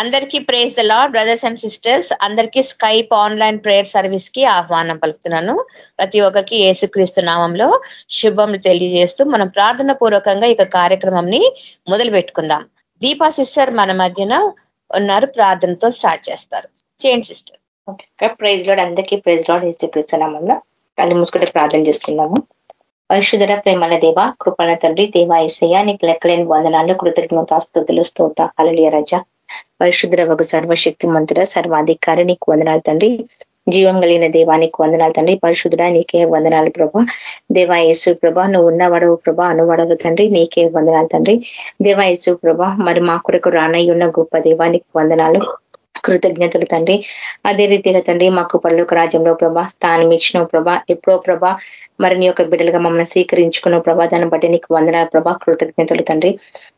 అందరికీ praise the lord brothers and sisters అందరికీ Skype online prayer సర్వీస్కి ఆహ్వానం పలుకుతున్నాను. ప్రతి ఒక్కరికి ఏసుక్రీస్తు నామంలో శుభములు తెలియజేస్తూ మనం ప్రార్థన పూర్వకంగా ఇక కార్యక్రమంని మొదలు పెట్టుకుందాం. దీపా సిస్టర్ మన మధ్యన ఉన్నారు ప్రార్థనతో స్టార్ట్ చేస్తారు. చేయండి సిస్టర్ ప్రైజ్ లోడ్ అందరికీ ప్రైజ్ లోడ్ ఏసుక్రీస్తు నామంలో కళ్ళు మూసుకుంటే ప్రార్థన చేసుకుందాము పరిశుధర ప్రేమల దేవ కృపణ తండ్రి దేవ ఏసయ్య నీకు లెక్కలేని వందనాలు కృతజ్ఞతాస్తుతులు స్తోత అలలియ రజ. పరిశుద్ర ఒక సర్వశక్తి మంతుడ సర్వాధికారి నీకు వందనాలు తండ్రి. జీవం కలిగిన దేవానికి వందనాలు తండ్రి. పరిశుద్ధుడ నీకే వందనాలు ప్రభా. దేవా యేసు ప్రభా నువ్వు ఉన్నవడవు ప్రభా అనువడవు తండ్రి. నీకే వందనాలు తండ్రి. దేవా యేసు ప్రభా మరి మా కొరకు రానయ్యున్న గొప్ప దేవానికి వందనాలు. కృతజ్ఞతలు తండ్రి. అదే రీతిగా తండ్రి మాకు పల్లెక రాజ్యంలో ప్రభా స్థానం ఇచ్చిన ప్రభా. ఎప్పుడో ప్రభా మరి నీ యొక్క బిడ్డలుగా మమ్మల్ని స్వీకరించుకున్న ప్రభా. దాన్ని బట్టి నీకు వందనాలు ప్రభా. కృతజ్ఞతలు తండ్రి.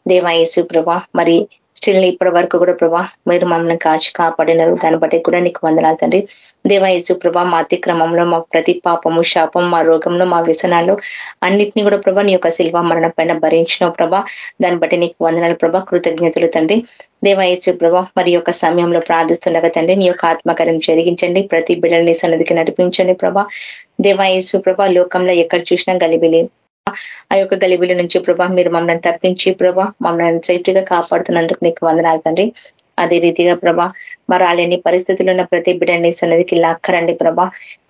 దేవాయేసు ప్రభా మరి స్టిల్ ఇప్పటి వరకు కూడా ప్రభా మీరు మమ్మల్ని కాచి కాపాడినారు. దాన్ని బట్టి కూడా నీకు వందనాలు తండ్రి. దేవాయసు ప్రభా మా అతిక్రమంలో మా ప్రతి పాపము శాపం మా రోగంలో మా వ్యసనాలు అన్నిటినీ కూడా ప్రభా నీ యొక్క శిల్వ మరణ పైన భరించిన ప్రభా. దాన్ని బట్టి నీకు వందనాలు ప్రభా కృతజ్ఞతలు తండ్రి. దేవాయసు ప్రభా మరి యొక్క సమయంలో ప్రార్థిస్తుండగా తండ్రి నీ యొక్క ఆత్మకార్యం జరిగించండి. ప్రతి బిడ్డని సన్నదికి నడిపించండి ప్రభా. దేవాయసు ప్రభా లోకంలో ఎక్కడ చూసినా గలిబిలి ఆ యొక్క గలిబిలి నుంచి ప్రభా మీరు మమ్మల్ని తప్పించి ప్రభా మమ్మల్ని సేఫ్టీగా కాపాడుతున్నందుకు నీకు వందనాలు తండ్రి. అదే రీతిగా ప్రభా మరాలేని పరిస్థితులు ఉన్న ప్రతి బిడ్డని సన్నదికి లాక్కరండి ప్రభా.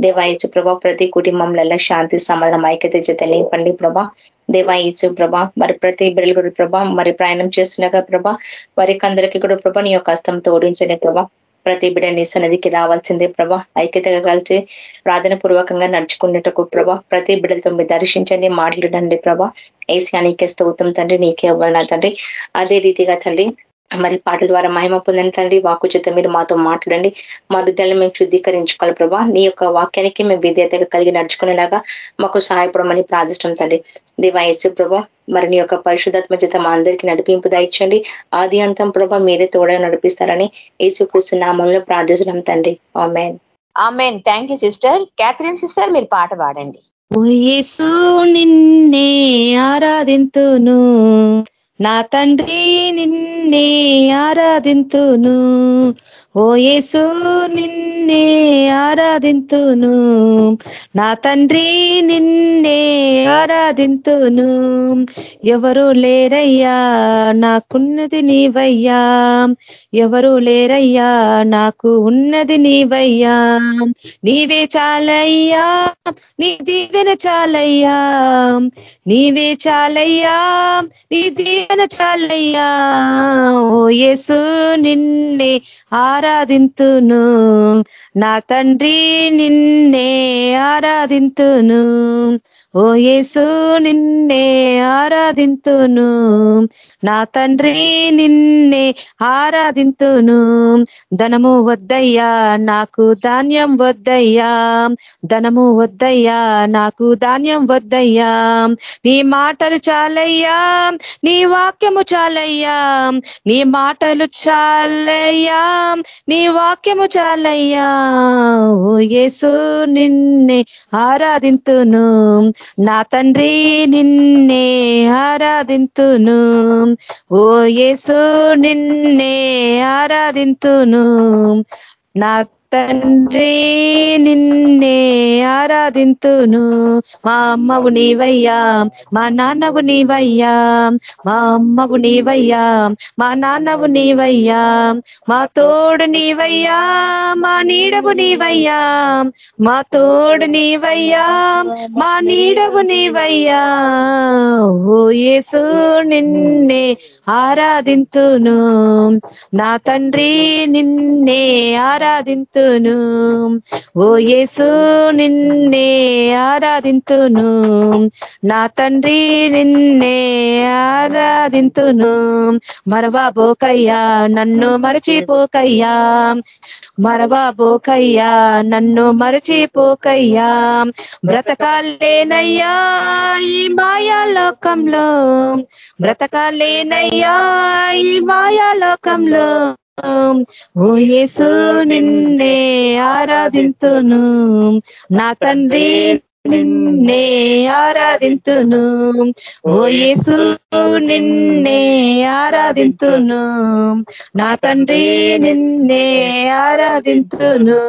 దేవాయచు ప్రభా ప్రతి కుటుంబంలో శాంతి సమాధానం ఐక్యత చేత లేపండి ప్రభా. దేవాయచు ప్రభా మరి ప్రతి బిడ్డలు కూడా ప్రభా మరి ప్రయాణం చేస్తున్నాక ప్రభా వారికి అందరికీ కూడా ప్రభా నీ యొక్క హస్తంతో ఓడించండి ప్రభా. ప్రతి బిడ్డ నీ సన్నిధికి రావాల్సిందే ప్రభా. ఐక్యతగా కలిసి ప్రార్థన పూర్వకంగా నడుచుకునేటకు ప్రభా. ప్రతి బిడ్డలతో మీరు దర్శించండి మాట్లాడండి ప్రభా. ఏసీ నీకే తండ్రి నీకే ఇవ్వాలి తండ్రి. అదే రీతిగా తండ్రి మరి పాటల ద్వారా మహిమ పొందని తండ్రి. వాకు చేత మీరు మాతో మాట్లాడండి. మా హృదయాలను మేము శుద్ధీకరించుకోవాలి ప్రభా. నీ యొక్క వాక్యానికి మేము విధేయతగా కలిగి నడుచుకునేలాగా మాకు సహాయపడమని ప్రార్థిష్టం తండ్రి. దివాయసు ప్రభా మరి నీ యొక్క పరిశుధాత్మ చేత మా అందరికీ నడిపింపు దాయించండి. ఆది అంతం ప్రభా మీరే తోడ నడిపిస్తారని ఏసుకృష్ణ నామంలో ప్రార్థిస్తున్నాం తండ్రి. Amen. Amen. Thank you sister. Catherine sister మీరు పాట పాడండి. యేసు నిన్నే ఆరాధింతును. నా తండ్రి నిన్నే ఆరాధింతును. ఓ యేసు నిన్నే ఆరాధింతును. నా తండ్రి నిన్నే ఆరాధింతును. ఎవరు లేరయ్యా నాకున్నది నీవయ్యా. ఎవరు లేరయ్యా నాకు ఉన్నది నీవయ్యా. నీవే చాలయ్యా నీ దీవెన చాలయ్యా. నీవే చాలయ్యా నీ దీవెన చాలయ్యా. ఓ యేసు నిన్నే ఆరాధింతును నా తండ్రి నిన్నే ఆరాధింతును ఓ యేసు నిన్నే ఆరాధింతును. నా తండ్రి నిన్నే ఆరాధింతును. ధనము వద్దయ్యా నాకు ధాన్యం వద్దయ్యా. ధనము వద్దయ్యా నాకు ధాన్యం వద్దయ్యా. నీ మాటలు చాలయ్యా నీ వాక్యము చాలయ్యా. నీ మాటలు చాలయ్యా నీ వాక్యము చాలయ్యా. ఓ యేసు నిన్నే ఆరాధింతును. నా తండ్రి నిన్నే ఆరాధింతును. ఓ యేసు నిన్నే ఆరాధింతును. నా తండ్రి నిన్నే ఆరాధింతును. మా అమ్మవు నీవయ్యా మా నాన్నవు నీవయ్యా మా అమ్మవు నీవయ్యా మా నాన్నవు నీవయ్యా మా తోడు నీవయ్యా మా నీడవు నీవయ్యా మా తోడు నీవయ్యా మా నీడవు నీవయ్యా. ఓ యేసు నిన్నే ఆరాధింతును. నా తండ్రి నిన్నే ఆరాధింతు ఆరాధింతును. ఓ యేసు నిన్నే ఆరాధింతును. నా తండ్రి నిన్నే ఆరాధింతును. మరవాబోకయ్యా నన్ను మరచిపోకయ్యా. మరవాబోకయ్యా నన్ను మరచిపోకయ్యా. బ్రతకాలేనయ్యా ఈ మాయాలోకంలో. బ్రతకాలేనయ్యా ఈ మాయాలోకంలో. ఓ యేసు నిన్నే ఆరాధింతును. నా తండ్రి నిన్నే ఆరాధింతును. ఓ యేసు నిన్నే ఆరాధింతును. నా తండ్రి నిన్నే ఆరాధింతును.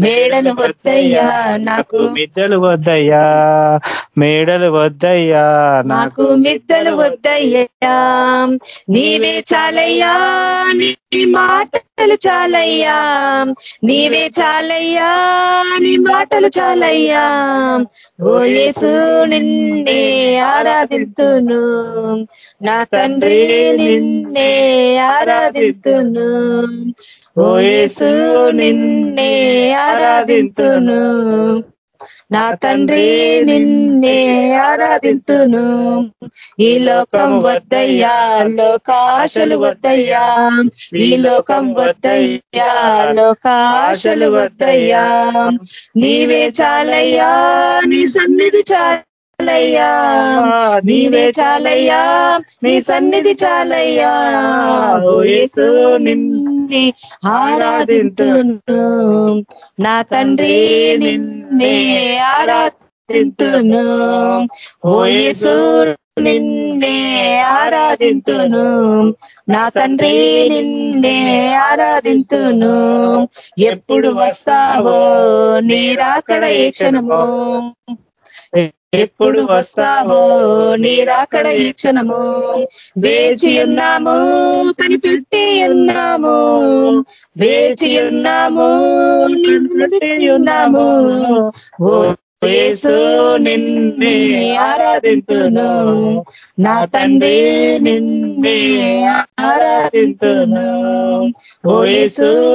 మేడలు వద్దయ్యా నాకు మిద్దెలు వద్దయ్యా మేడలు వద్దయ్యా నాకు మిద్దలు వద్దయ్యా. నీవే చాలయ్యా నీ మాటలు చాలయ్యా. నీవే చాలయ్యా నీ మాటలు చాలయ్యా. ఓ యేసు నిన్నే ఆరాధింతును. నా తండ్రి నిన్నే ఆరాధింతును. ఓయేసు నిన్నే ఆరాధింతును. నా తండ్రి నిన్నే ఆరాధింతును. ఈ లోకం వద్దయ్యా లోకాశలు వద్దయ్యా. ఈ లోకం వద్దయ్యా లోకాశలు వద్దయ్యా. నీవే చాలయ్యా నీ సన్నిధి చాలయ్యా. నీవే చాలయ్యా. నీ సన్నిధి చాలయ్యా. ఓ యేసు నిన్నే ఆరాధింతును. నా తండ్రి నిన్నే ఆరాధింతును. ఓ యేసు నిన్నే ఆరాధింతును. నా తండ్రి నిన్నే ఆరాధింతును. ఎప్పుడు వస్తావో నీరాకడ ఏ క్షణము. ఎప్పుడు వస్తావో నీరాకడ ఈ క్షణము. వేచి ఉన్నాము కనిపెట్టి ఉన్నాము. వేచి ఉన్నాము ఉన్నాము. ఓ యేసు నిన్నే ఆరాధింతును. నా తండ్రి నిన్నే ఆరాధింతును. ఓ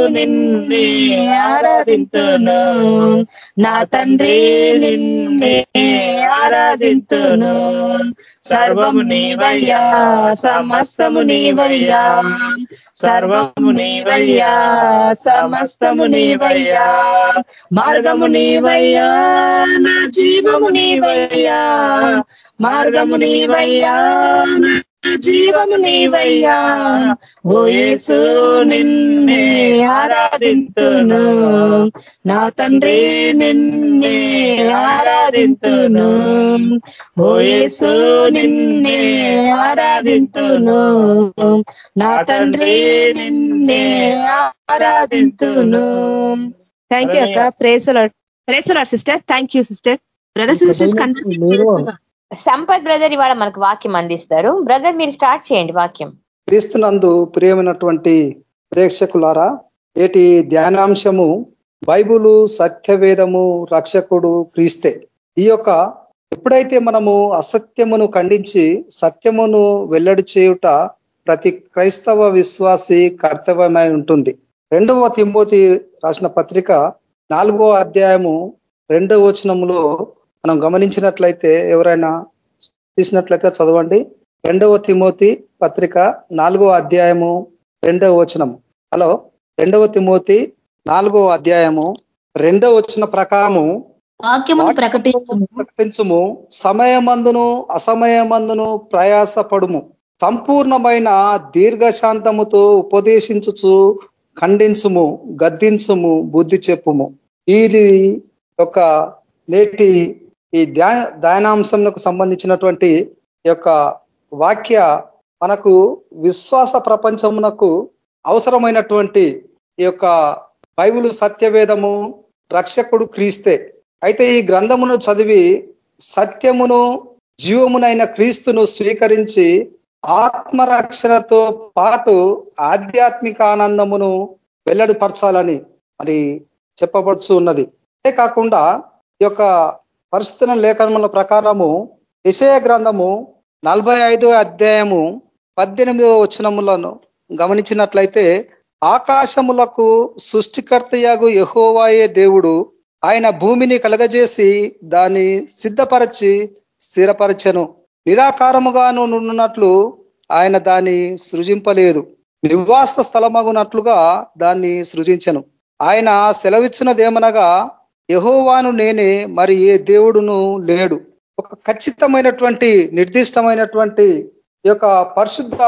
నిన్నే ఆరాధింతును. నా తండ్రి నిన్నే ఆరాధింతును. సర్వము నీవయ్యా సమస్తము నీవయ్యా. సర్వము నీవయ్యా సమస్తము నీవయ్యా. మార్గము నీవయ్యా నా జీవము నీవయ్యా. మార్గము నీవయ్యా జీవము నీవయ్యా. ఓ యేసు నిన్నే ఆరాధింతును. నా తండ్రి నిన్నే ఆరాధింతును. ఓ యేసు నిన్నే ఆరాధింతును. నా తండ్రి నిన్నే ఆరాధింతును. థ్యాంక్ యూ అక్క. Praise lord praise lord sister. Thank you sister. Brothers sisters Sampath brother ఇవాళ మనకు వాక్యం అందిస్తారు. బ్రదర్ మీరు స్టార్ట్ చేయండి వాక్యం. క్రీస్తునందు ప్రియమైనటువంటి ప్రేక్షకులారా ఏటి ధ్యానాంశము బైబులు సత్యవేదము రక్షకుడు క్రీస్తే. ఈ యొక్క ఎప్పుడైతే మనము అసత్యమును ఖండించి సత్యమును వెల్లడి చేయుట ప్రతి క్రైస్తవ విశ్వాసి కర్తవ్యమై ఉంటుంది. రెండవ తిమ్మోతి రాసిన పత్రిక నాలుగో అధ్యాయము రెండవ వచనములో మనం గమనించినట్లయితే ఎవరైనా తీసినట్లయితే చదవండి. రెండవ తిమోతి పత్రిక నాలుగో అధ్యాయము రెండవ వచనము హలో రెండవ తిమోతి నాలుగో అధ్యాయము రెండవ వచ్చిన ప్రకారము ప్రకటించుము. సమయమందును అసమయమందును ప్రయాసపడుము. సంపూర్ణమైన దీర్ఘశాంతముతో ఉపదేశించుచు ఖండించుము గద్దించుము బుద్ధి చెప్పుము. ఇది యొక్క నేటి ఈ ధ్యా ధ్యానాంశంకు సంబంధించినటువంటి యొక్క వాక్య మనకు విశ్వాస ప్రపంచమునకు అవసరమైనటువంటి ఈ యొక్క బైబుల్ సత్యవేదము రక్షకుడు క్రీస్తే. అయితే ఈ గ్రంథమును చదివి సత్యమును జీవమునైన క్రీస్తును స్వీకరించి ఆత్మరక్షణతో పాటు ఆధ్యాత్మిక ఆనందమును వెల్లడిపరచాలని మరి చెప్పబడుచు ఉన్నది అంతేకాకుండా ఈ యొక్క పరిస్థితుల లేఖనముల ప్రకారము విషయ గ్రంథము నలభై అధ్యాయము పద్దెనిమిదవ వచనములను గమనించినట్లయితే ఆకాశములకు సృష్టికర్తయాగు యహోవాయే దేవుడు ఆయన భూమిని కలగజేసి దాన్ని సిద్ధపరచి స్థిరపరచను. నిరాకారముగాను నున్నట్లు ఆయన దాన్ని సృజింపలేదు. నివాస స్థలమగునట్లుగా దాన్ని సృజించను. ఆయన సెలవిచ్చినదేమనగా యహోవాను నేనే మరి ఏ దేవుడును లేడు. ఒక ఖచ్చితమైనటువంటి నిర్దిష్టమైనటువంటి ఈ యొక్క పరిశుద్ధ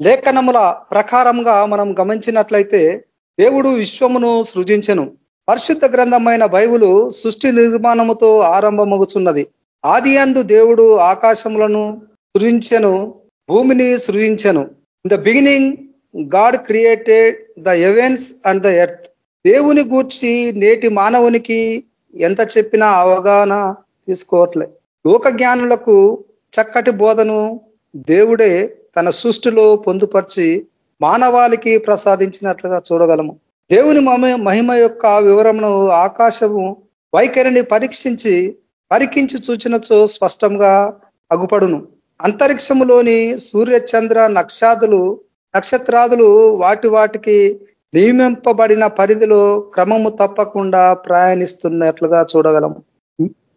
లేఖనముల ప్రకారంగా మనం గమనించినట్లయితే దేవుడు విశ్వమును సృజించను. పరిశుద్ధ గ్రంథమైన బైబులు సృష్టి నిర్మాణముతో ఆరంభమగుచున్నది. ఆది అందు దేవుడు ఆకాశములను సృజించెను భూమిని సృజించెను. In the beginning God created the heavens and the earth దేవుని గూర్చి నేటి మానవునికి ఎంత చెప్పినా అవగాహన తీసుకోవట్లే. లోక జ్ఞానులకు చక్కటి బోధను దేవుడే తన సృష్టిలో పొందుపరిచి మానవాళికి ప్రసాదించినట్లుగా చూడగలము. దేవుని మహిమ యొక్క వివరమును ఆకాశము వైఖరిని పరీక్షించి పరికించి చూచినచో స్పష్టంగా అగుపడును. అంతరిక్షములోని సూర్య చంద్ర నక్షాదులు నక్షత్రాదులు వాటి వాటికి నియమింపబడిన పరిధిలో క్రమము తప్పకుండా ప్రయాణిస్తున్నట్లుగా చూడగలం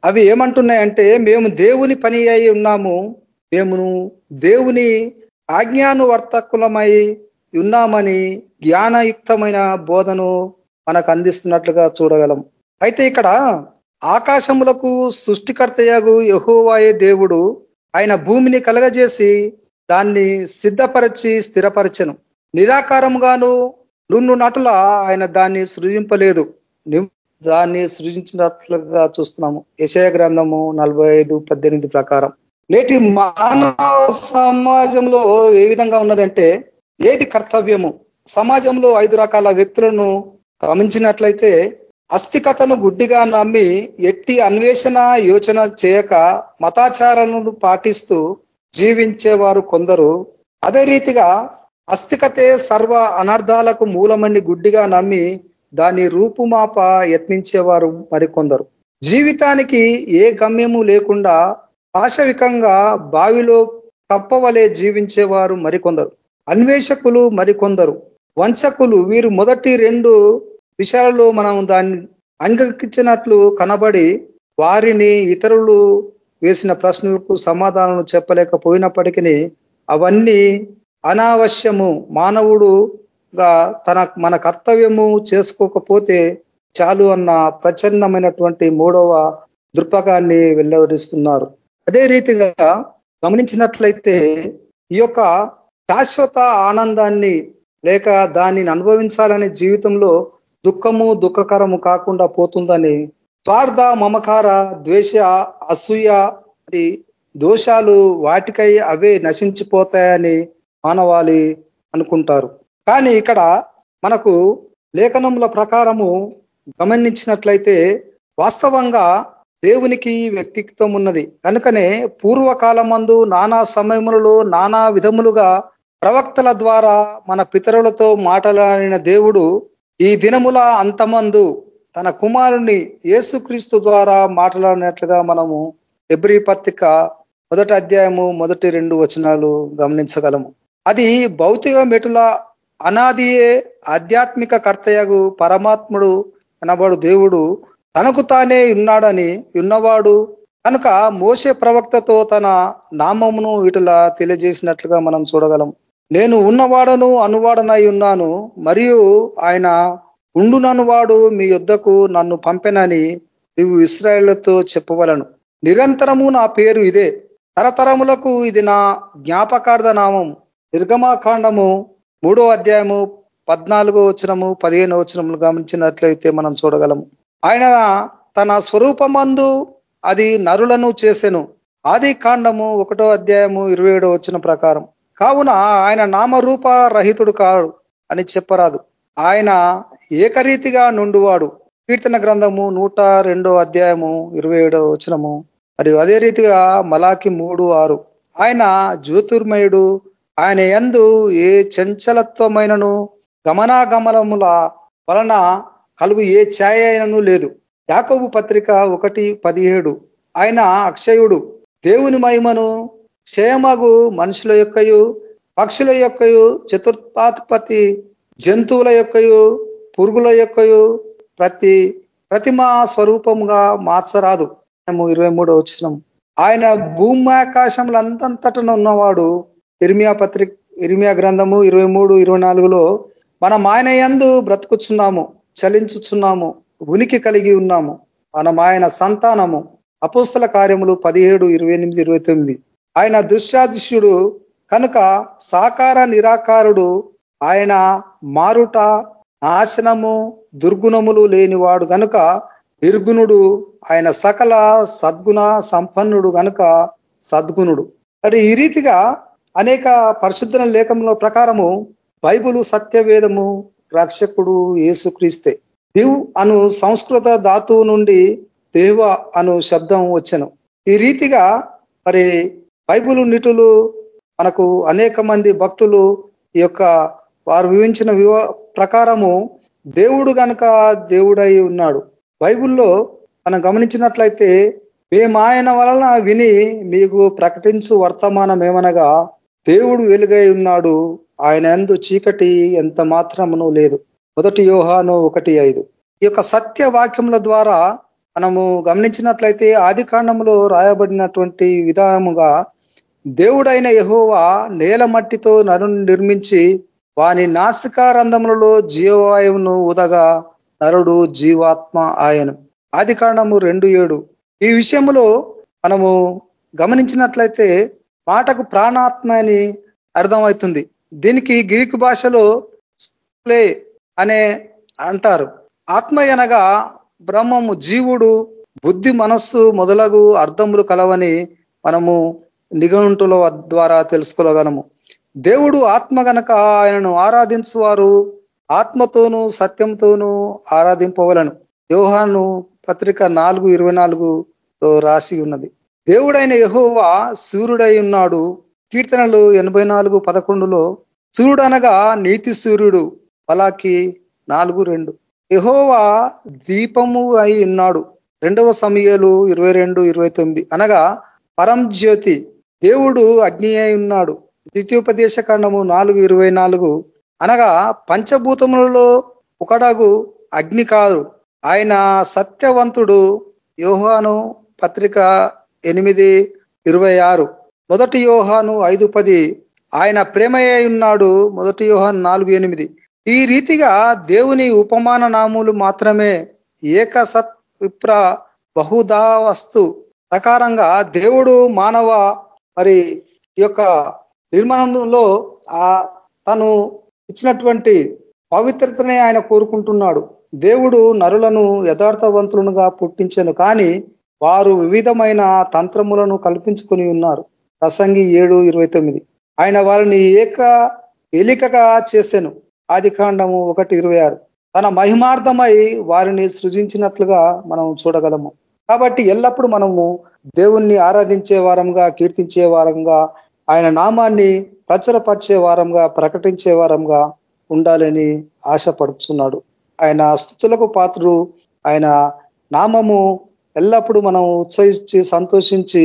అవి ఏమంటున్నాయంటే మేము దేవుని పని అయి ఉన్నాము. మేము దేవుని ఆజ్ఞానువర్తకులమై ఉన్నామని జ్ఞానయుక్తమైన బోధను మనకు అందిస్తున్నట్లుగా చూడగలం అయితే ఇక్కడ ఆకాశములకు సృష్టికర్తయగు యహోవాయే దేవుడు ఆయన భూమిని కలగజేసి దాన్ని సిద్ధపరచి స్థిరపరచను. నిరాకారముగాను నువ్వు నటుల ఆయన దాన్ని సృజింపలేదు. దాన్ని సృజించినట్లుగా చూస్తున్నాము. యశయ గ్రంథము నలభై ఐదు పద్దెనిమిది ప్రకారం. నేటి మానవ సమాజంలో ఏ విధంగా ఉన్నదంటే ఏది కర్తవ్యము? సమాజంలో ఐదు రకాల వ్యక్తులను గమనించినట్లయితే అస్థికతను గుడ్డిగా నమ్మి ఎట్టి అన్వేషణ యోచన చేయక మతాచారాలను పాటిస్తూ జీవించేవారు కొందరు. అదే రీతిగా అస్థికతే సర్వ అనర్థాలకు మూలమని గుడ్డిగా నమ్మి దాని రూపుమాప యత్నించేవారు మరికొందరు. జీవితానికి ఏ గమ్యము లేకుండా పాశవికంగా బావిలో తప్పవలే జీవించేవారు మరికొందరు. అన్వేషకులు మరికొందరు. వంచకులు వీరు మొదటి రెండు విషయాలలో మనం దాన్ని అంగీకరించినట్లు కనబడి వారిని ఇతరులు వేసిన ప్రశ్నలకు సమాధానం చెప్పలేకపోయినప్పటికీ అవన్నీ అనావశ్యము మానవుడుగా తన మన కర్తవ్యము చేసుకోకపోతే చాలు అన్న ప్రచన్నమైనటువంటి మూడవ దృక్పథాన్ని వెల్లడిస్తున్నారు. అదే రీతిగా గమనించినట్లయితే ఈ యొక్క శాశ్వత ఆనందాన్ని లేక దానిని అనుభవించాలనే జీవితంలో దుఃఖము దుఃఖకరము కాకుండా పోతుందని స్వార్థ మమకార ద్వేష అసూయ దోషాలు వాటికై అవే నశించిపోతాయని మానవాళి అనుకుంటారు. కానీ ఇక్కడ మనకు లేఖనముల ప్రకారము గమనించినట్లయితే వాస్తవంగా దేవునికి వ్యక్తిత్వం ఉన్నది కనుకనే పూర్వకాలమందు నానా సమయములలో నానా విధములుగా ప్రవక్తల ద్వారా మన పితరులతో మాట్లాడిన దేవుడు ఈ దినముల అంతమందు తన కుమారుని యేసుక్రీస్తు ద్వారా మాట్లాడినట్లుగా మనము ఎబ్రి పత్రిక మొదటి అధ్యాయము మొదటి రెండు వచనాలు గమనించగలము. అది భౌతిక మెటుల అనాదియే ఆధ్యాత్మిక కర్తయగు పరమాత్ముడు అనబడు దేవుడు తనకు తానే ఉన్నాడని ఉన్నవాడు కనుక మోసే ప్రవక్తతో తన నామమును వీటిలా తెలియజేసినట్లుగా మనం చూడగలం. నేను ఉన్నవాడను అనువాడనై ఉన్నాను మరియు ఆయన ఉండుననువాడు మీ యుద్ధకు నన్ను పంపెనని నీవు ఇస్రాయేళ్ళతో చెప్పవలను. నిరంతరము నా పేరు ఇదే. తరతరములకు ఇది నా జ్ఞాపకార్థ నామం. నిర్గమాకాండము మూడో అధ్యాయము పద్నాలుగో వచనము పదిహేను వచనములు గమనించినట్లయితే మనం చూడగలము. ఆయన తన స్వరూపమందు అది నరులను చేసెను. ఆది కాండము ఒకటో అధ్యాయము ఇరవై ఏడో వచ్చిన ప్రకారం. కావున ఆయన నామరూప రహితుడు కాడు అని చెప్పరాదు. ఆయన ఏకరీతిగా నుండువాడు. కీర్తన గ్రంథము నూట రెండో అధ్యాయము ఇరవై ఏడో వచనము మరియు అదే రీతిగా మలాకి మూడు ఆరు. ఆయన జ్యోతిర్మయుడు ఆయన ఎందు ఏ చంచలత్వమైనను గమనాగమనముల వలన కలుగు ఏ ఛాయ అయినను లేదు. యాకబు పత్రిక ఒకటి పదిహేడు. ఆయన అక్షయుడు దేవుని మహిమను క్షయమగు మనుషుల యొక్కయు పక్షుల యొక్కయు చతుర్థాధిపతి జంతువుల యొక్కయు పురుగుల యొక్కయు ప్రతి ప్రతిమా స్వరూపముగా మార్చరాదు. ఇరవై మూడో వచ్చినం ఆయన భూమి ఉన్నవాడు ఇర్మియా పత్రిక ఇర్మియా గ్రంథము ఇరవై మూడు ఇరవై నాలుగులో మనం ఆయన యందు బ్రతుకుచున్నాము చలించుచున్నాము ఉనికి కలిగి ఉన్నాము. మనం ఆయన సంతానము. అపోస్తల కార్యములు పదిహేడు ఇరవై ఎనిమిది ఇరవై తొమ్మిది ఆయన దృశ్యాదిశ్యుడు కనుక సాకార నిరాకారుడు ఆయన మారుట నాశనము దుర్గుణములు లేనివాడు గనుక నిర్గుణుడు ఆయన సకల సద్గుణ సంపన్నుడు గనుక సద్గుణుడు. మరి ఈ రీతిగా అనేక పరిశుద్ధన లేఖముల ప్రకారము బైబులు సత్యవేదము రక్షకుడు ఏసుక్రీస్తే దివ్ అను సంస్కృత ధాతువు నుండి దేవ అను శబ్దం వచ్చను. ఈ రీతిగా మరి బైబుల్ నిటులు మనకు అనేక మంది భక్తులు ఈ యొక్క వారు వివించిన వివ ప్రకారము దేవుడు కనుక దేవుడై ఉన్నాడు. బైబిల్లో మనం గమనించినట్లయితే మేము ఆయన వలన విని మీకు ప్రకటించు వర్తమానం ఏమనగా దేవుడు వెలుగై ఉన్నాడు. ఆయన ఎందు చీకటి ఎంత మాత్రమును లేదు. మొదటి యోహాను ఒకటి ఐదు. ఈ యొక్క సత్య వాక్యముల ద్వారా మనము గమనించినట్లయితే ఆది రాయబడినటువంటి విధానముగా దేవుడైన యహోవా నేల మట్టితో నరుని నిర్మించి వాని నాసికారంధములలో జీవవాయువును ఉదగా నరుడు జీవాత్మ ఆయను. ఆది కాండము రెండు ఏడు. ఈ విషయంలో మనము గమనించినట్లయితే మాటకు ప్రాణాత్మ అని అర్థమవుతుంది. దీనికి గ్రీకు భాషలో ప్లే అనే అంటారు. ఆత్మ అనగా బ్రహ్మము జీవుడు బుద్ధి మనస్సు మొదలగు అర్థములు కలవని మనము నిఘంటుల ద్వారా తెలుసుకోగలము. దేవుడు ఆత్మ గనక ఆయనను ఆరాధించువారు ఆత్మతోనూ సత్యంతోనూ ఆరాధింపవలను. యోహాను పత్రిక నాలుగు ఇరవై నాలుగులో రాసి ఉన్నది. దేవుడైన యహోవా సూర్యుడై ఉన్నాడు. కీర్తనలు ఎనభై నాలుగు పదకొండులో సూర్యుడు అనగా నీతి సూర్యుడు. పలాకి నాలుగు రెండు. యహోవా దీపము అయి ఉన్నాడు. రెండవ సమయాలు ఇరవై రెండు ఇరవై తొమ్మిది. అనగా పరం జ్యోతి. దేవుడు అగ్ని అయి ఉన్నాడు. ద్వితీయోపదేశ ఖండము నాలుగు ఇరవై నాలుగు. అనగా పంచభూతములలో ఒకడగు అగ్ని కాదు. ఆయన సత్యవంతుడు. యోహాను పత్రిక ఎనిమిది ఇరవై ఆరు. మొదటి యోహాను ఐదు పది. ఆయన ప్రేమయ్య ఉన్నాడు. మొదటి యోహాను నాలుగు ఎనిమిది. ఈ రీతిగా దేవుని ఉపమాన నాములు మాత్రమే ఏక సత్ విప్ర బహుదా వస్తు ప్రకారంగా దేవుడు మానవ మరి యొక్క నిర్మాణంలో ఆ తను ఇచ్చినటువంటి పవిత్రతనే ఆయన కోరుకుంటున్నాడు. దేవుడు నరులను యథార్థవంతులుగా పుట్టించాను. కానీ వారు వివిధమైన తంత్రములను కల్పించుకొని ఉన్నారు. ప్రసంగి ఏడు ఇరవై తొమ్మిది. ఆయన వారిని ఏక ఎలికగా చేసెను. ఆది కాండము ఒకటి ఇరవై ఆరు. తన మహిమార్థమై వారిని సృజించినట్లుగా మనం చూడగలము. కాబట్టి ఎల్లప్పుడూ మనము దేవుణ్ణి ఆరాధించే వారంగా కీర్తించే వారంగా ఆయన నామాన్ని ప్రచురపరిచే వారంగా ప్రకటించే వారంగా ఉండాలని ఆశపడుచున్నాడు. ఆయన స్థుతులకు పాత్రుడు. ఆయన నామము ఎల్లప్పుడూ మనం ఉత్సహించి సంతోషించి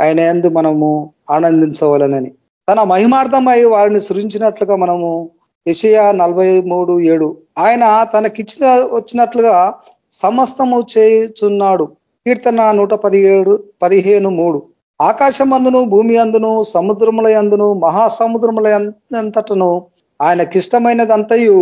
ఆయన ఎందు మనము ఆనందించవాలనని. తన మహిమార్థమై వారిని సృజించినట్లుగా మనము ఇషయా నలభై మూడు ఏడు ఆయన తనకిచ్చిన వచ్చినట్లుగా సమస్తము చేయుచున్నాడు. కీర్తన నూట పదిహేడు పదిహేను మూడు. ఆకాశమందును భూమి అందును సముద్రముల అందును మహాసముద్రముల అంతటను ఆయనకిష్టమైనదంతయు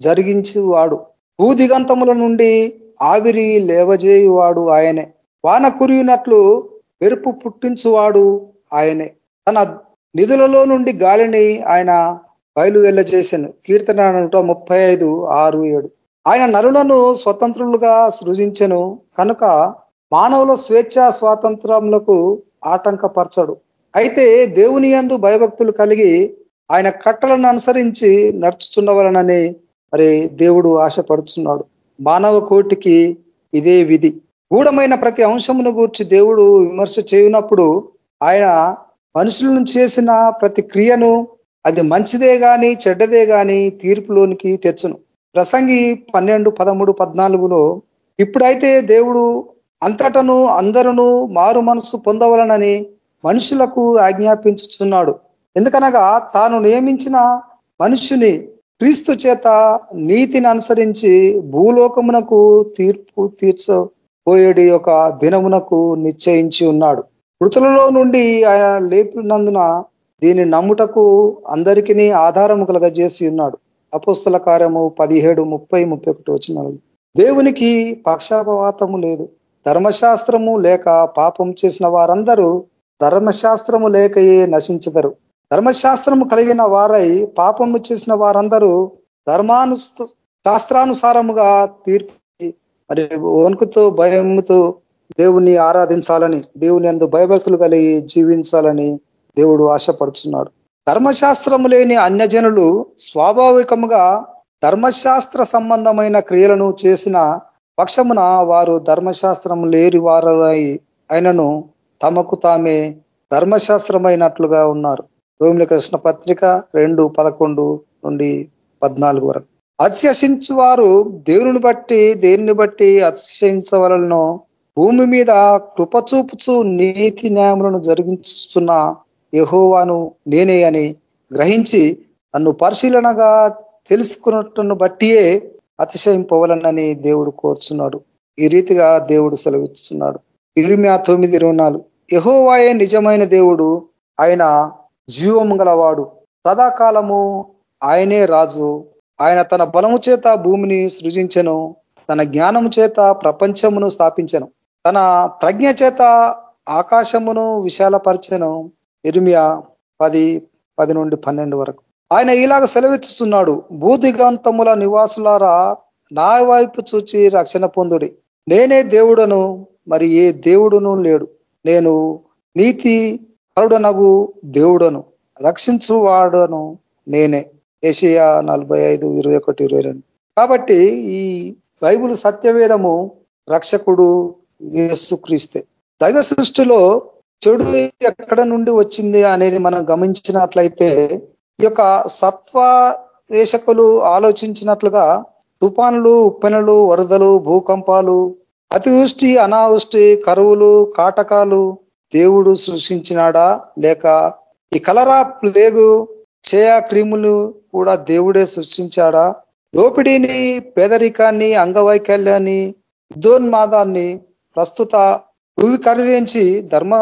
జరిగించువాడు. భూదిగంతముల నుండి ఆవిరి లేవజేయువాడు ఆయనే. వాన కురియునట్లు మెరుపు పుట్టించువాడు ఆయనే. తన నిధులలో నుండి గాలిని ఆయన బయలు వెళ్ళజేశాను కీర్తన నూట ముప్పై ఐదు ఆరు ఏడు. ఆయన నరులను స్వతంత్రులుగా సృజించను. కనుక మానవుల స్వేచ్ఛ స్వాతంత్రములకు ఆటంకపరచడు. అయితే దేవుని యందు భయభక్తులు కలిగి ఆయన కట్టలను అనుసరించి నడుచుచున్నవలనని మరి దేవుడు ఆశపడుతున్నాడు మానవ కోటికి ఇదే విధి. గూఢమైన ప్రతి అంశమును గూర్చి దేవుడు విమర్శ చేయనప్పుడు ఆయన మనుషులను చేసిన ప్రతి క్రియను అది మంచిదే గాని చెడ్డదే గాని తీర్పులోనికి తెచ్చును. ప్రసంగి పన్నెండు పదమూడు పద్నాలుగులో ఇప్పుడైతే దేవుడు అంతటను అందరూ మారు మనసు పొందవలనని మనుషులకు ఆజ్ఞాపించుచున్నాడు. ఎందుకనగా తాను నియమించిన మనుషుని క్రీస్తు చేత నీతిని అనుసరించి భూలోకమునకు తీర్పు తీర్చబోయేడి ఒక దినమునకు నిశ్చయించి ఉన్నాడు. మృతులలో నుండి ఆయన లేపినందున దీని నమ్ముటకు అందరికీ ఆధారము కలగజేసి ఉన్నాడు. అపుస్తల కార్యము పదిహేడు ముప్పై ముప్పై ఒకటి వచ్చిన దేవునికి పక్షపాతము లేదు. ధర్మశాస్త్రము లేక పాపం చేసిన వారందరూ ధర్మశాస్త్రము లేకయే నశించదరు. ధర్మశాస్త్రము కలిగిన వారై పాపము చేసిన వారందరూ ధర్మాను శాస్త్రానుసారముగా తీర్పు మరి వణుకుతో భయముతో దేవుణ్ణి ఆరాధించాలని దేవుని అందు భయభక్తులు కలిగి జీవించాలని దేవుడు ఆశపడుచున్నాడు. ధర్మశాస్త్రము లేని అన్యజనులు స్వాభావికముగా ధర్మశాస్త్ర సంబంధమైన క్రియలను చేసిన పక్షమున వారు ధర్మశాస్త్రం లేని వారై అయినను తమకు తామే ధర్మశాస్త్రమైనట్లుగా ఉన్నారు. రోమిల కృష్ణ పత్రిక రెండు పదకొండు నుండి పద్నాలుగు వరకు. అత్యసించు వారు దేవుని బట్టి దేనిని బట్టి అతిశయించవలను భూమి మీద కృపచూపుచు నీతి న్యాయములను జరిగించుతున్న యహోవాను నేనే అని గ్రహించి నన్ను పరిశీలనగా తెలుసుకున్నట్టును బట్టియే అతిశయింపవలనని దేవుడు కోరుచున్నాడు. ఈ రీతిగా దేవుడు సెలవిస్తున్నాడు ఇరిమియా తొమ్మిది ఇరవై నాలుగు. యహోవాయే నిజమైన దేవుడు ఆయన జీవము గలవాడు. సదాకాలము ఆయనే రాజు. ఆయన తన బలము చేత భూమిని సృజించను. తన జ్ఞానము చేత ప్రపంచమును స్థాపించను. తన ప్రజ్ఞ చేత ఆకాశమును విశాలపరచను. ఎరుమియా పది పది నుండి పన్నెండు వరకు. ఆయన ఇలాగ సెలవిచ్చుతున్నాడు భూదిగాంతముల నివాసులారా నా వైపు చూచి రక్షణ పొందుడి. నేనే దేవుడను మరి ఏ దేవుడును లేడు. నేను నీతి కరుడనగు దేవుడను రక్షించువాడను నేనే. ఏషియా నలభై ఐదు ఇరవై ఒకటి ఇరవై రెండు. కాబట్టి ఈ బైబుల్ సత్యవేదము రక్షకుడు యేసుక్రీస్తే దైవ సృష్టిలో చెడు ఎక్కడ నుండి వచ్చింది అనేది మనం గమనించినట్లయితే ఈ యొక్క సత్వ వేషకులు ఆలోచించినట్లుగా తుఫానులు ఉప్పెనలు వరదలు భూకంపాలు అతివృష్టి అనావృష్టి కరువులు కాటకాలు దేవుడు సృష్టించినాడా లేక ఈ కలరా ప్లేగు క్షయ క్రిములు కూడా దేవుడే సృష్టించాడా? దోపిడీని పేదరికాన్ని అంగవైకల్యాన్ని యుద్ధోన్మాదాన్ని ప్రస్తుత భూమి ఖరీదించి ధర్మ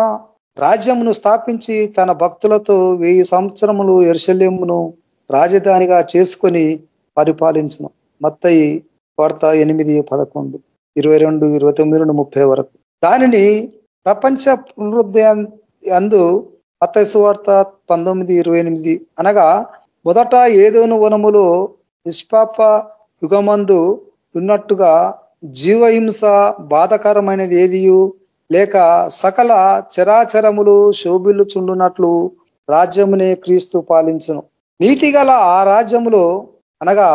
రాజ్యమును స్థాపించి తన భక్తులతో వెయ్యి సంవత్సరములు ఎరుశల్యమును రాజధానిగా చేసుకొని పరిపాలించను. మత్తయి వార్త ఎనిమిది పదకొండు ఇరవై రెండు ఇరవై తొమ్మిది నుండి ముప్పై వరకు. దానిని ప్రపంచ పునరుద్ధి అందు అత్తవార్త వార్త పంతొమ్మిది ఇరవై ఎనిమిది. అనగా మొదట ఏదోను వనములో నిష్పాప యుగమందు ఉన్నట్టుగా జీవహింస బాధకరమైనది ఏదియు లేక సకల చరాచరములు శోభిల్లుచుండునట్లు రాజ్యమునే క్రీస్తు పాలించను. నీతి ఆ రాజ్యములో అనగా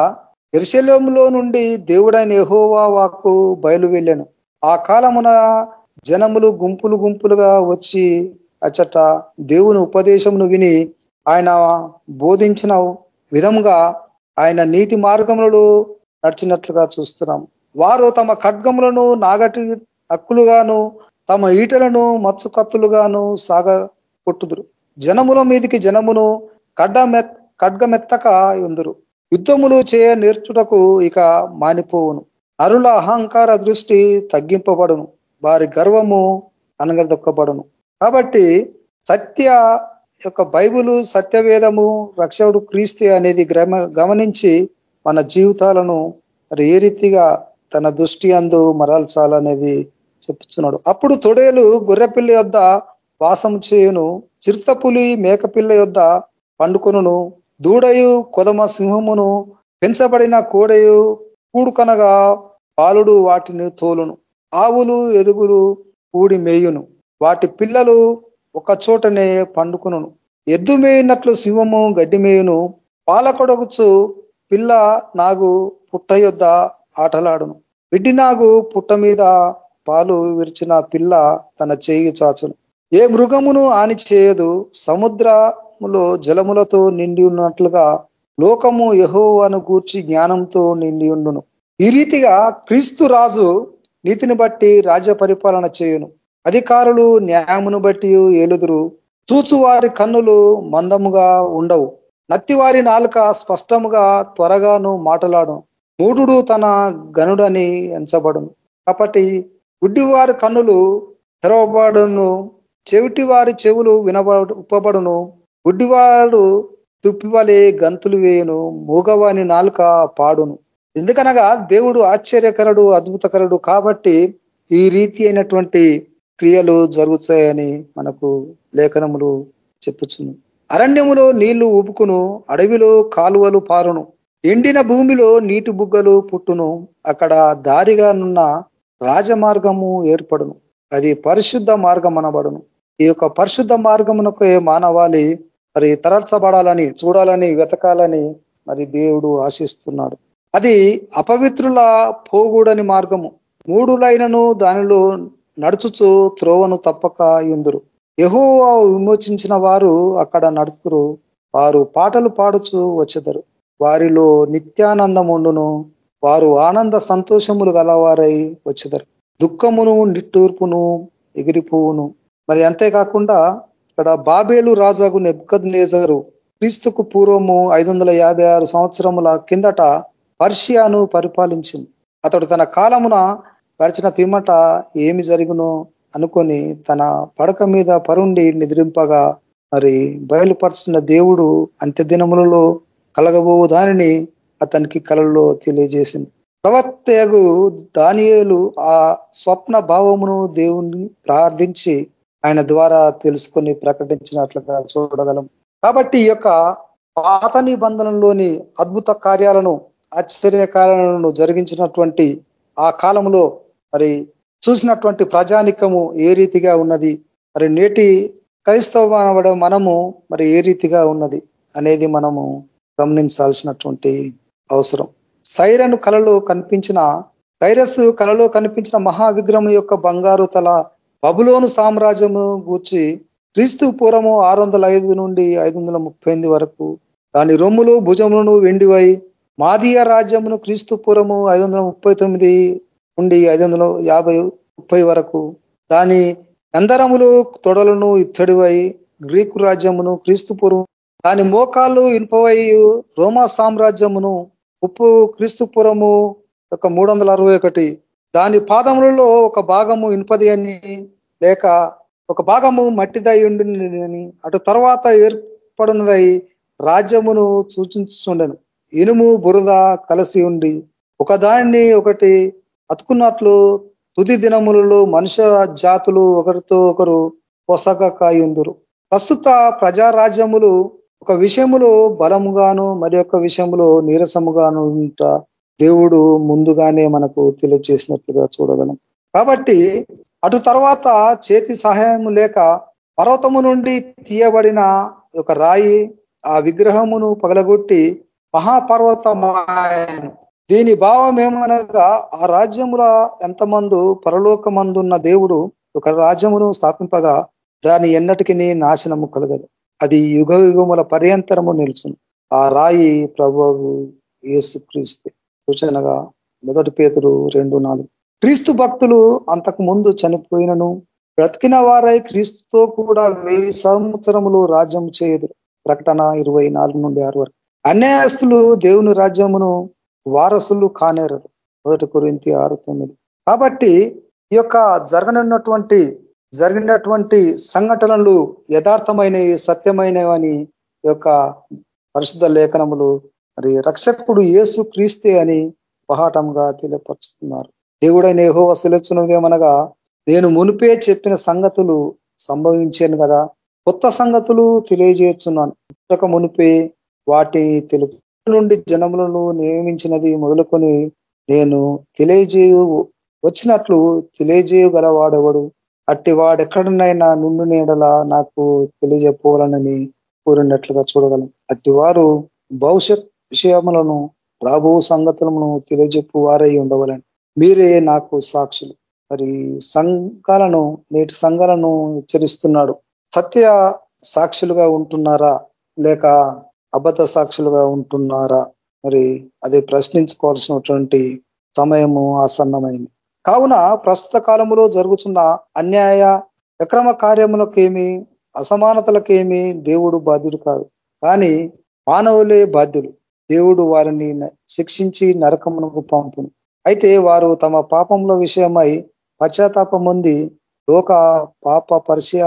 ఎరుశల్యములో నుండి దేవుడైన ఎహోవా వాకు బయలు వెళ్ళాను ఆ కాలమున జనములు గుంపులు గుంపులుగా వచ్చి అచ్చట దేవుని ఉపదేశమును విని ఆయన బోధించిన విధముగా ఆయన నీతి మార్గములలో నడిచినట్లుగా చూస్తున్నాం. వారు తమ ఖడ్గములను నాగటి హక్కులుగాను తమ ఈటలను మత్సు కత్తులుగాను సాగ కొట్టుదురు జనముల మీదికి జనమును కడ్డ ఖడ్గమెత్తక ఉందరు యుద్ధములు చేయ నేర్చుటకు ఇక మానిపోవును. అరుల అహంకార దృష్టి తగ్గింపబడును. వారి గర్వము అనగదొక్కబడును. కాబట్టి సత్య యొక్క బైబులు సత్యవేదము రక్షకుడు క్రీస్తు అనేది గమనించి మన జీవితాలను మరి ఏ రీతిగా తన దృష్టి అందు మరల్చాలనేది చెప్తున్నాడు అప్పుడు తొడేలు గొర్రెపిల్ల యొద్ద వాసం చేయును చిరుతపులి మేకపిల్ల యొద్ద పండుకొనును దూడయు కొదమ సింహమును పెంచబడిన కోడయు కూడుకనగా బాలుడు వాటిని తోలును. ఆవులు ఎదుగులు కూడి మేయును. వాటి పిల్లలు ఒక చోటనే పండుకును ఎద్దు మేయినట్లు సింహము గడ్డి మేయును. పాలకొడగుచు పిల్ల నాగు పుట్ట యొద్ద ఆటలాడును. విడ్డి నాగు పుట్ట మీద పాలు విరిచిన పిల్ల తన చేయి చాచును. ఏ మృగమును ఆని చేయదు. సముద్రములో జలములతో నిండి ఉన్నట్లుగా లోకము యహోవాను గూర్చి జ్ఞానంతో నిండి ఉండును ఈ రీతిగా క్రీస్తు రాజు నీతిని బట్టి రాజ్య పరిపాలన చేయును. అధికారులు న్యాయమును బట్టి ఏలుదురు. చూచువారి కన్నులు మందముగా ఉండవు. నత్తివారి నాలుక స్పష్టముగా త్వరగాను మాటలాడు మూఢుడు తన గనుడని ఎంచబడును. కాబట్టి గుడ్డివారి కన్నులు తెరవబడును. చెవిటి వారి చెవులు వినబడు ఉప్పబడును. గుడ్డివాడు తుప్పివలే గంతులు వేయును. మూగవాని నాలుక పాడును. ఎందుకనగా దేవుడు ఆశ్చర్యకరుడు అద్భుతకరుడు కాబట్టి ఈ రీతి అయినటువంటి క్రియలు జరుగుతాయని మనకు లేఖనములు చెప్పుచును. అరణ్యములో నీళ్ళు ఊపుకును అడవిలో కాలువలు పారును ఎండిన భూమిలో నీటి బుగ్గలు పుట్టును అక్కడ దారిగా నున్న రాజమార్గము ఏర్పడును అది పరిశుద్ధ మార్గం అనబడును. ఈ యొక్క పరిశుద్ధ మార్గమునకు మానవాళి మరి తరల్చబడాలని చూడాలని వెతకాలని మరి దేవుడు ఆశిస్తున్నాడు. అది అపవిత్రుల పోగూడని మార్గము. మూడులైనను దానిలో నడుచుచు త్రోవను తప్పక ఎందురు ఎహో విమోచించిన వారు అక్కడ నడుతురు. వారు పాటలు పాడుచు వచ్చెదరు. వారిలో నిత్యానందముండును. వారు ఆనంద సంతోషములు గలవారై వచ్చెదరు. దుఃఖమును నిట్టూర్పును ఎగిరిపోవును. మరి అంతేకాకుండా ఇక్కడ బాబేలు రాజాకు నెబ్కద్ నేజరు క్రీస్తుకు పూర్వము ఐదు సంవత్సరముల కిందట పర్షియాను పరిపాలించింది. అతడు తన కాలమున గడిచిన పిమ్మట ఏమి జరుగునో అనుకొని తన పడక మీద పరుండి నిద్రింపగా మరి బయలుపరుస్తున్న దేవుడు అంత్యదినములలో కలగబోవు దానిని అతనికి కలలో తెలియజేసింది. ప్రవక్తయగు దానియేలు ఆ స్వప్న భావమును దేవుణ్ణి ప్రార్థించి ఆయన ద్వారా తెలుసుకొని ప్రకటించినట్లుగా చూడగలం కాబట్టి ఈ యొక్క పాత నిబంధనలోని అద్భుత కార్యాలను ఆశ్చర్యకాలను జరిగించినటువంటి ఆ కాలంలో మరి చూసినటువంటి ప్రజానికము ఏ రీతిగా ఉన్నది? మరి నేటి క్రైస్తవ మనము మరి ఏ రీతిగా ఉన్నది అనేది మనము గమనించాల్సినటువంటి అవసరం. సైరను కళలో కనిపించిన సైరస్ కళలో కనిపించిన మహావిగ్రహం యొక్క బంగారు తల బబులోను సామ్రాజ్యము గూర్చి క్రీస్తు పూర్వము ఆరు వందల ఐదు నుండి ఐదు వందల ముప్పై వరకు దాని రొమ్ములు భుజములను వెండివై మాదీయ రాజ్యమును క్రీస్తు పూర్వము ఐదు వందల ముప్పై తొమ్మిది నుండి ఐదు వందల యాభై ముప్పై వరకు దాని అందరములు తొడలను ఇత్తడివై గ్రీకు రాజ్యమును క్రీస్తు పూర్వం దాని మోకాళ్ళు ఇనుపవై రోమా సామ్రాజ్యమును ఉప్పు క్రీస్తుపురము ఒక మూడు వందల అరవై ఒకటి దాని పాదములలో ఒక భాగము ఇనుపది అని లేక ఒక భాగము మట్టిదై ఉండి అటు తర్వాత ఏర్పడినదై రాజ్యమును సూచించుండను ఇనుము బురద కలిసి ఉండి ఒకదాన్ని ఒకటి అతుకున్నట్లు తుది దినములలో మనుష్య జాతులు ఒకరితో ఒకరు పొసక కాయుందురు ప్రస్తుత ప్రజారాజ్యములు ఒక విషయములో బలముగాను మరి ఒక విషయంలో నీరసముగాను ఉంట దేవుడు ముందుగానే మనకు తెలియజేసినట్లుగా చూడగలం. కాబట్టి అటు తర్వాత చేతి సహాయం లేక పర్వతము నుండి తీయబడిన ఒక రాయి ఆ విగ్రహమును పగలగొట్టి మహాపర్వతమాయను దీని భావం ఏమనగా ఆ రాజ్యముల ఎంతమందు పరలోకమందున్న దేవుడు ఒక రాజ్యమును స్థాపింపగా దాని ఎన్నటికి నాశనము కలగదు. అది యుగ యుగముల పర్యంతరము నిలుచును. ఆ రాయి ప్రభువు యేసు క్రీస్తు సూచనగా మొదటి పేతుడు రెండు నాలుగు. క్రీస్తు భక్తులు అంతకు ముందు చనిపోయినను బ్రతికిన వారై క్రీస్తుతో కూడా వెయ్యి సంవత్సరములు రాజ్యం చేయదు. ప్రకటన ఇరవై నాలుగు నుండి ఆరు వరకు. అన్యాయస్తులు దేవుని రాజ్యమును వారసులు కానేరరు మొదటి గురించి ఆరు తొమ్మిది. కాబట్టి ఈ యొక్క జరగనున్నటువంటి జరిగినటువంటి సంఘటనలు యథార్థమైనవి సత్యమైనవని యొక్క పరిశుద్ధ లేఖనములు మరి రక్షకుడు యేసు క్రీస్తే అని పహాటంగా తెలియపరుస్తున్నారు. దేవుడైన ఏహో వసలుచున్నదేమనగా నేను మునిపే చెప్పిన సంగతులు సంభవించాను కదా. కొత్త సంగతులు తెలియజేస్తున్నాను. పుట్టక మునిపే వాటి తెలుపు నుండి జనములను నియమించినది మొదలుకొని నేను తెలియజేయు వచ్చినట్లు తెలియజేయగలవాడెవడు? అట్టి వాడెక్కడనైనా నుండు నీడలా నాకు తెలియజెప్పవాలనని కోరినట్లుగా చూడగలం అట్టి వారు భవిష్యత్ విషయములను రాబో సంగతులను తెలియజెప్పు వారై ఉండవలని. మీరే నాకు సాక్షులు. మరి సంఘాలను నేటి సంఘాలను హెచ్చరిస్తున్నాడు. సత్య సాక్షులుగా ఉంటున్నారా? లేక అబద్ధ సాక్షులుగా ఉంటున్నారా? మరి అది ప్రశ్నించుకోవాల్సినటువంటి సమయము ఆసన్నమైంది. కావున ప్రస్తుత కాలంలో జరుగుతున్న అన్యాయ అక్రమ కార్యములకేమి అసమానతలకేమి దేవుడు బాధ్యుడు కాదు. కానీ మానవులే బాధ్యులు. దేవుడు వారిని శిక్షించి నరకమునకు పంపును. అయితే వారు తమ పాపముల విషయమై పశ్చాత్తాపముంది లోక పాప పరిచయ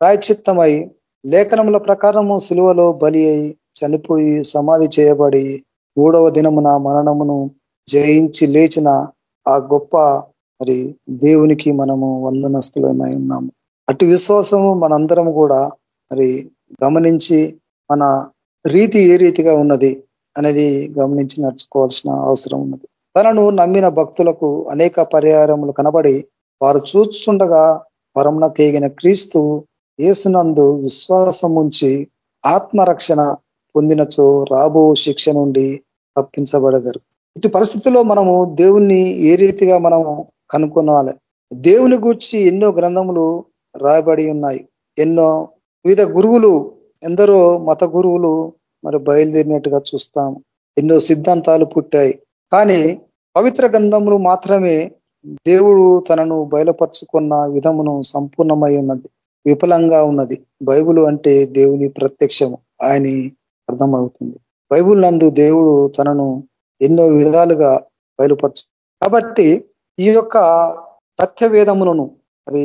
ప్రాయచిత్తమై లేఖనముల ప్రకారము సిలువలో బలి అయి చనిపోయి సమాధి చేయబడి మూడవ దినమున మరణమును జయించి లేచిన ఆ గొప్ప మరి దేవునికి మనము వందనస్తులమై ఉన్నాము. అటు విశ్వాసము మనందరం కూడా మరి గమనించి మన రీతి ఏ రీతిగా ఉన్నది అనేది గమనించి నడుచుకోవాల్సిన అవసరం ఉన్నది. తనను నమ్మిన భక్తులకు అనేక పరిహారములు కనబడి వారు చూస్తుండగా వరమున కేగిన క్రీస్తు ఏసునందు విశ్వాసం ఉంచి ఆత్మరక్షణ పొందినచో రాబో శిక్ష నుండి తప్పించబడదరు. ఇటు పరిస్థితుల్లో మనము దేవుణ్ణి ఏ రీతిగా మనము కనుక్కోవాలి దేవుని గూర్చి ఎన్నో గ్రంథములు రాయబడి ఉన్నాయి. ఎన్నో వివిధ గురువులు ఎందరో మత గురువులు మరి బయలుదేరినట్టుగా చూస్తాం ఎన్నో సిద్ధాంతాలు పుట్టాయి. కానీ పవిత్ర గ్రంథములు మాత్రమే దేవుడు తనను బయలుపరుచుకున్న విధమును సంపూర్ణమై ఉన్నది. విఫలంగా ఉన్నది. బైబుల్ అంటే దేవుని ప్రత్యక్షము. ఆయన అర్థమవుతుంది. బైబుల్ నందు దేవుడు తనను ఎన్నో విధాలుగా బయలుపరచు కాబట్టి ఈ యొక్క సత్యవేదములను మరి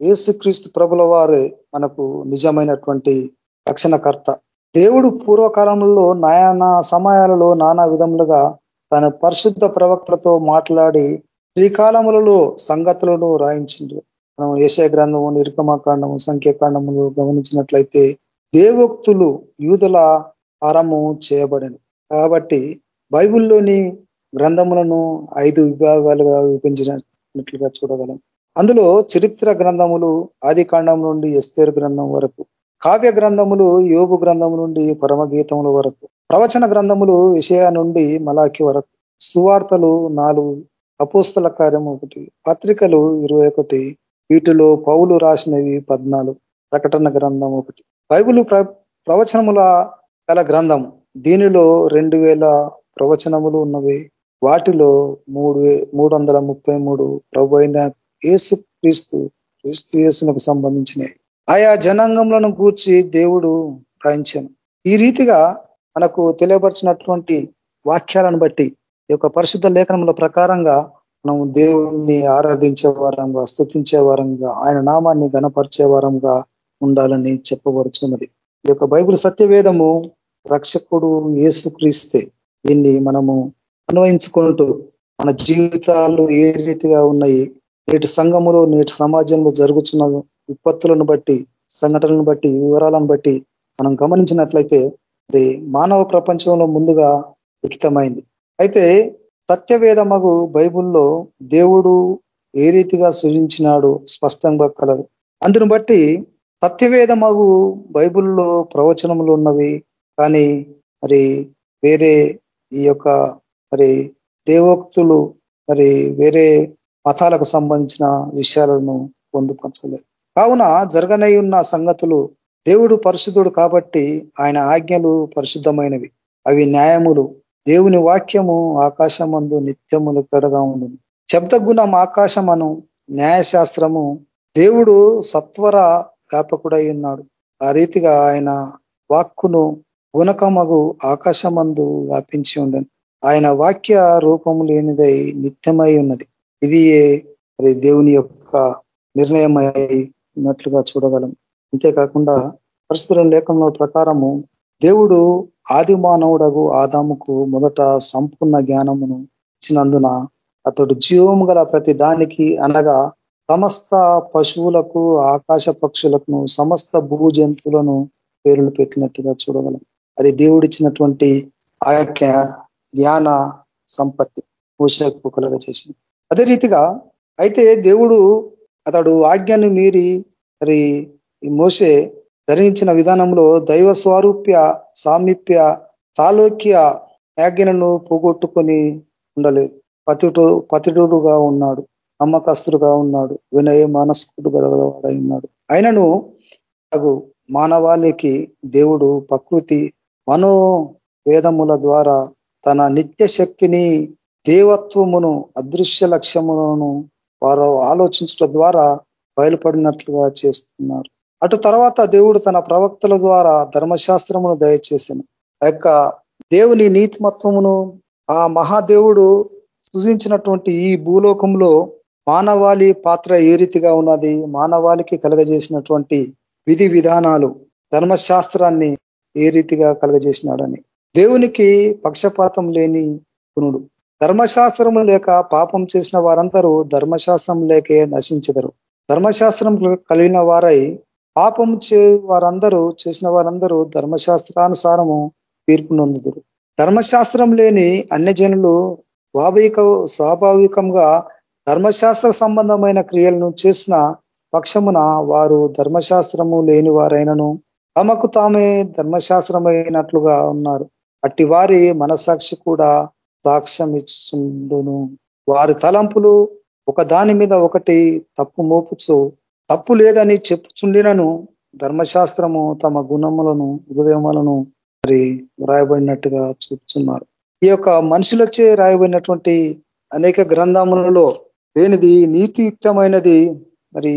ఏసుక్రీస్తు ప్రభుల వారే మనకు నిజమైనటువంటి రక్షణకర్త. దేవుడు పూర్వకాలంలో నానా సమయాలలో నానా విధములుగా తన పరిశుద్ధ ప్రవక్తలతో మాట్లాడి శ్రీకాలములలో సంగతులను రాయించిండు. మనం ఏషయ గ్రంథము నిర్గమకాండము సంఖ్యాకాండములు గమనించినట్లయితే దేవోక్తులు యూదుల ఆరంభం చేయబడింది కాబట్టి బైబిల్లోని గ్రంథములను ఐదు విభాగాలుగా విభజించినట్లుగా చూడగలం. అందులో చరిత్ర గ్రంథములు ఆది నుండి ఎస్తేరు గ్రంథం వరకు కావ్య గ్రంథములు యోగు గ్రంథము నుండి పరమగీతముల వరకు ప్రవచన గ్రంథములు విషయ నుండి మలాకి వరకు సువార్తలు నాలుగు అపోస్తల కార్యం ఒకటి పత్రికలు ఇరవై ఒకటి వీటిలో పౌలు రాసినవి పద్నాలుగు ప్రకటన గ్రంథం ఒకటి బైబుల్ ప్రవచనముల గల గ్రంథం. దీనిలో రెండు వేల ప్రవచనములు ఉన్నవి. వాటిలో మూడు మూడు వందల ముప్పై మూడు ప్రభు అయిన క్రీస్తు క్రీస్తు యేసునకు సంబంధించినవి ఆయా జనాంగములను కూర్చి దేవుడు రాయించాను ఈ రీతిగా మనకు తెలియపరిచినటువంటి వాక్యాలను బట్టి ఈ యొక్క పరిశుద్ధ లేఖనముల ప్రకారంగా మనం దేవుణ్ణి ఆరాధించే వారంగా స్థుతించే వారంగా ఆయన నామాన్ని గణపరిచే వారంగా ఉండాలని చెప్పబడుచున్నది. ఈ యొక్క బైబిల్ సత్యవేదము రక్షకుడు యేసు క్రీస్తే దీన్ని మనము అన్వయించుకుంటూ మన జీవితాలు ఏ రీతిగా ఉన్నాయి నేటి సంఘములో నేటి సమాజంలో జరుగుతున్న విపత్తులను బట్టి సంఘటనలను బట్టి వివరాలను బట్టి మనం గమనించినట్లయితే మరి మానవ ప్రపంచంలో ముందుగా లిఖితమైంది. అయితే సత్యవేదమగు బైబుల్లో దేవుడు ఏ రీతిగా సృజించినాడు స్పష్టంగా కలదు. అందును బట్టి సత్యవేదమగు బైబుల్లో ప్రవచనములు ఉన్నవి. కానీ మరి వేరే ఈ యొక్క మరి దేవోక్తులు మరి వేరే మతాలకు సంబంధించిన విషయాలను పొందుపరచలేదు. కావున జరగనై ఉన్న సంగతులు దేవుడు పరిశుద్ధుడు కాబట్టి ఆయన ఆజ్ఞలు పరిశుద్ధమైనవి. అవి న్యాయములు. దేవుని వాక్యము ఆకాశమందు నిత్యములు కడగా ఉండును. శబ్ద గుణం ఆకాశమను న్యాయశాస్త్రము. దేవుడు సత్వర వ్యాపకుడై ఉన్నాడు. ఆ రీతిగా ఆయన వాక్కును గుణకమగు ఆకాశమందు వ్యాపించి ఉండను. ఆయన వాక్య రూపము లేనిదై నిత్యమై ఉన్నది. ఇది మరి దేవుని యొక్క నిర్ణయమై ఉన్నట్లుగా చూడగలం. అంతేకాకుండా పరిస్థితుల లేఖంలో ప్రకారము దేవుడు ఆది మానవుడగు ఆదాముకు మొదట సంపూర్ణ జ్ఞానమును ఇచ్చినందున అతడు జీవము గల ప్రతి దానికి అనగా సమస్త పశువులకు ఆకాశ పక్షులకు సమస్త భూ జంతువులను పేర్లు పెట్టినట్టుగా చూడగలం. అది దేవుడిచ్చినటువంటి ఆ యొక్క జ్ఞాన సంపత్తి మూషకు కలుగ చేసింది. అదే రీతిగా అయితే దేవుడు అతడు ఆజ్ఞను మీరి మరి మోసే ధరించిన విధానంలో దైవ స్వారూప్య సామీప్య సాలోక్య ఆజ్ఞలను పోగొట్టుకొని ఉండలేదు. పతిటు పతిటుడుగా ఉన్నాడు. నమ్మకస్తుడుగా ఉన్నాడు. వినయ మనస్కుడు గలవాడై ఉన్నాడు ఆయనను మానవాళికి దేవుడు ప్రకృతి మనో వేదముల ద్వారా తన నిత్య శక్తిని దేవత్వమును అదృశ్య లక్ష్యములను వారు ఆలోచించడం ద్వారా బయలుపడినట్లుగా చేస్తున్నారు. అటు తర్వాత దేవుడు తన ప్రవక్తల ద్వారా ధర్మశాస్త్రమును దయచేసాను. ఆ యొక్క దేవుని నీతిమత్వమును ఆ మహాదేవుడు సృజించినటువంటి ఈ భూలోకంలో మానవాళి పాత్ర ఏ రీతిగా ఉన్నది? మానవాళికి కలగజేసినటువంటి విధి విధానాలు ధర్మశాస్త్రాన్ని ఏ రీతిగా కలగజేసినాడని. దేవునికి పక్షపాతం లేని గుణుడు. ధర్మశాస్త్రము లేక పాపం చేసిన వారందరూ ధర్మశాస్త్రం లేకే నశించదరు. ధర్మశాస్త్రం కలిగిన వారై పాపం చే వారందరూ చేసిన వారందరూ ధర్మశాస్త్రానుసారము తీర్పు నొందుదురు. ధర్మశాస్త్రం లేని అన్యజనులు స్వాభావిక స్వాభావికంగా ధర్మశాస్త్ర సంబంధమైన క్రియలను చేసిన పక్షమున వారు ధర్మశాస్త్రము లేని వారైనను తమకు తామే ధర్మశాస్త్రమైనట్లుగా ఉన్నారు. అట్టి వారి మనసాక్షి కూడా సాక్ష్యం ఇచ్చుండును వారి తలంపులు ఒక దాని మీద ఒకటి తప్పు మోపుచు తప్పు లేదని చెప్పుచుండినను ధర్మశాస్త్రము తమ గుణములను హృదయములను మరి రాయబడినట్టుగా చూపుతున్నారు ఈ యొక్క మనుషులచే రాయబడినటువంటి అనేక గ్రంథములలో లేనిది నీతియుక్తమైనది. మరి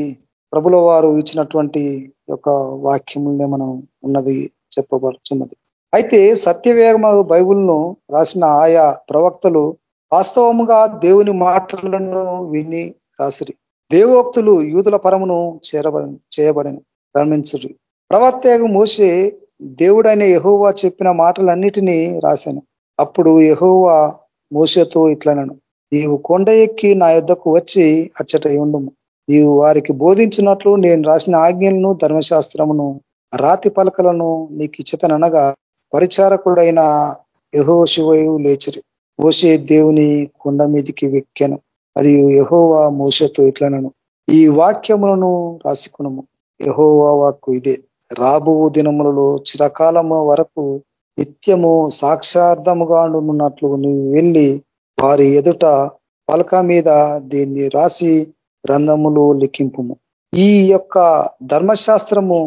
ప్రభుల వారు ఇచ్చినటువంటి యొక్క వాక్యములనే మనం ఉన్నది చెప్పబడుతున్నది అయితే సత్యవేగమ బైబుల్ను రాసిన ఆయా ప్రవక్తలు వాస్తవముగా దేవుని మాటలను విని రాసిరి. దేవోక్తులు యూదుల పరమును చేరబడి చేయబడిన గమనించరు ప్రవక్త మోసే దేవుడైన యహోవా చెప్పిన మాటలన్నిటినీ రాశాను అప్పుడు యహోవా మోసతో ఇట్లనను. నీవు కొండ ఎక్కి నా యుద్ధకు వచ్చి అచ్చట ఉండుము. నీవు వారికి బోధించినట్లు నేను రాసిన ఆజ్ఞలను ధర్మశాస్త్రమును రాతి పలకలను నీకు ఇచ్చతనగా పరిచారకుడైన యహో శివయు లేచిరి. మోసే దేవుని కొండ మీదికి వెక్కెను మరియు యహోవా మోసతో ఇట్లనను. ఈ వాక్యములను రాసుకునము. యహోవా వాక్కు ఇదే. రాబో దినములలో చిరకాలము వరకు నిత్యము సాక్షార్థముగా ఉన్నట్లు నీవు వెళ్ళి వారి ఎదుట పలక మీద దీన్ని రాసి గ్రంథములు లిఖింపుము. ఈ యొక్క ధర్మశాస్త్రము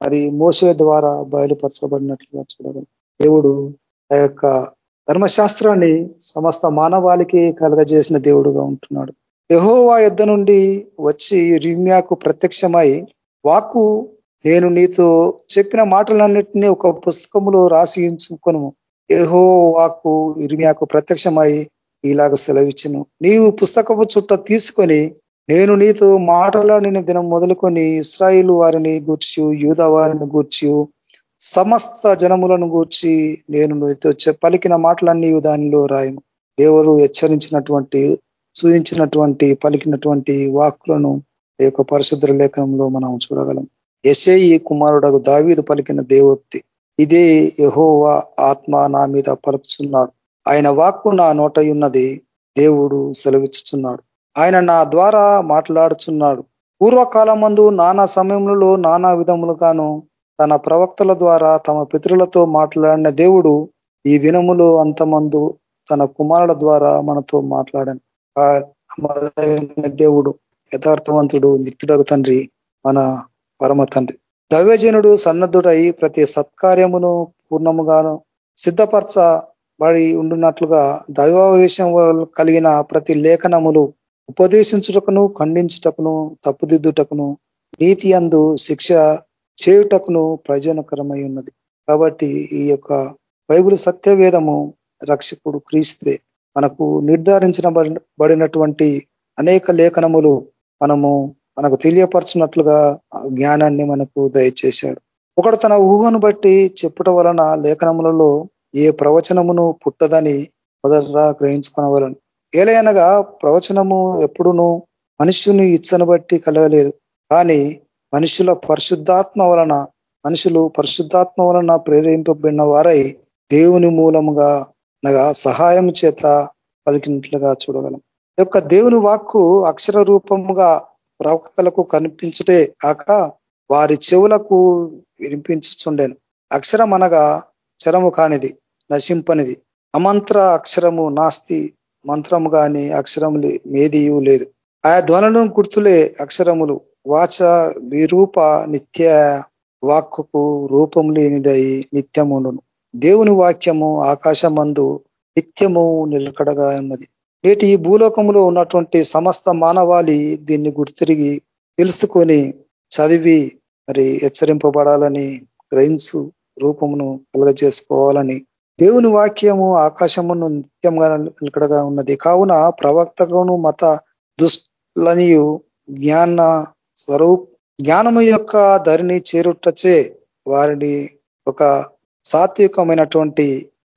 మరి మోసే ద్వారా బయలుపరచబడినట్లుగా చూడగలం. దేవుడు ఆ యొక్క ధర్మశాస్త్రాన్ని సమస్త మానవాళికి కలగజేసిన దేవుడుగా ఉంటున్నాడు. యహోవా యుద్ధ నుండి వచ్చి రిమ్యాకు ప్రత్యక్షమై వాక్కు నేను నీతో చెప్పిన మాటలన్నింటినీ ఒక పుస్తకములో రాసి ఉంచుకొను యహో వాక్కు ఇర్మియాకు ప్రత్యక్షమై ఇలాగ సెలవిచ్చును. నీవు పుస్తకపు చుట్ట తీసుకొని నేను నీతో మాటలాడిన దినం మొదలుకొని ఇస్రాయిల్ వారిని గూర్చి యూద వారిని గూర్చి సమస్త జనములను గూర్చి నేను నీతో పలికిన మాటలన్నీ దానిలో రాయము. దేవుడు హెచ్చరించినటువంటి సూచించినటువంటి పలికినటువంటి వాక్కులను ఈ యొక్క పరిశుద్ర లేఖనంలో మనం చూడగలం ఎస్ఏఈ కుమారుడకు దావీదు పలికిన దేవోక్తి ఇదే యహోవా ఆత్మ నా మీద పలుకుతున్నాడు ఆయన వాక్కు నా నోట ఉన్నది దేవుడు సెలవిచ్చుచున్నాడు. ఆయన నా ద్వారా మాట్లాడుచున్నాడు. పూర్వకాలం మందు నానా సమయములలో నానా విధములుగాను తన ప్రవక్తల ద్వారా తమ పితరులతో మాట్లాడిన దేవుడు ఈ దినములో అంతమందు తన కుమారుల ద్వారా మనతో మాట్లాడాను. దేవుడు యథార్థవంతుడు నిత్యుడకు తండ్రి మన పరమ తండ్రి. దైవజనుడు సన్నద్ధుడై ప్రతి సత్కార్యమును పూర్ణముగాను సిద్ధపరచ సిద్ధపరచబడి ఉండున్నట్లుగా దైవావేశం కలిగిన ప్రతి లేఖనములు ఉపదేశించుటకును ఖండించుటకును తప్పుదిద్దుటకును నీతి అందు శిక్ష చేయుటకును ప్రయోజనకరమై ఉన్నది. కాబట్టి ఈ యొక్క బైబుల్ సత్యవేదము రక్షకుడు క్రీస్తే మనకు నిర్ధారించిన బడినటువంటి అనేక లేఖనములు మనము మనకు తెలియపరచినట్లుగా జ్ఞానాన్ని మనకు దయచేశాడు. ఒకడు తన ఊహను బట్టి చెప్పుట వలన లేఖనములలో ఏ ప్రవచనమును పుట్టదని మొదట గ్రహించుకునవలను ఏలయనగా ప్రవచనము ఎప్పుడును మనుష్యుని ఇచ్చను బట్టి కలగలేదు. కానీ మనుషుల పరిశుద్ధాత్మ వలన మనుషులు పరిశుద్ధాత్మ వలన ప్రేరేపింపబడిన వారై దేవుని మూలముగా అనగా సహాయం చేత పలికినట్లుగా చూడగలం. యొక్క దేవుని వాక్కు అక్షర రూపముగా ప్రవక్తలకు కనిపించుటే కాక వారి చెవులకు వినిపించుచుండెను. అక్షరం అనగా చరము కానిది. నశింపనిది. అమంత్ర అక్షరము నాస్తి మంత్రము కాని అక్షరములు మేదియు లేదు. ఆయా ధ్వనులను గుర్తులే అక్షరములు. వాచ విరూప నిత్య వాక్కుకు రూపం లేనిదై నిత్యముండును దేవుని వాక్యము ఆకాశమందు నిత్యము నిలకడగా ఉన్నది. నేటి ఈ భూలోకంలో ఉన్నటువంటి సమస్త మానవాళి దీన్ని గుర్తిరిగి తెలుసుకొని చదివి మరి హెచ్చరింపబడాలని గ్రహించు రూపమును కలుగజేసుకోవాలని దేవుని వాక్యము ఆకాశమును నిత్యంగా నిలకడగా ఉన్నది. కావున ప్రవక్తలను మత దుష్లనియు జ్ఞాన స్వరూప్ జ్ఞానము యొక్క ధరిని చేరుటచే వారిని ఒక సాత్వికమైనటువంటి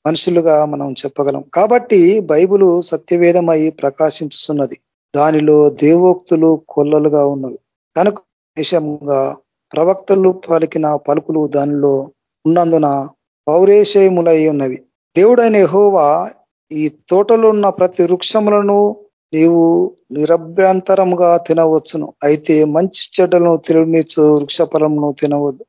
మనుషులుగా మనం చెప్పగలం. కాబట్టి బైబులు సత్యవేదమై ప్రకాశించుతున్నది దానిలో దేవోక్తులు కొల్లలుగా ఉన్నవి. కనుక విషయంగా ప్రవక్తలు పలికిన పలుకులు దానిలో ఉన్నందున పౌరేశయములై ఉన్నవి దేవుడైన యహోవా ఈ తోటలో ఉన్న ప్రతి వృక్షములను నీవు నిరభ్యంతరముగా తినవచ్చును. అయితే మంచి చెడ్డలను తిరునిచ్చు వృక్ష ఫలమును తినవద్దు.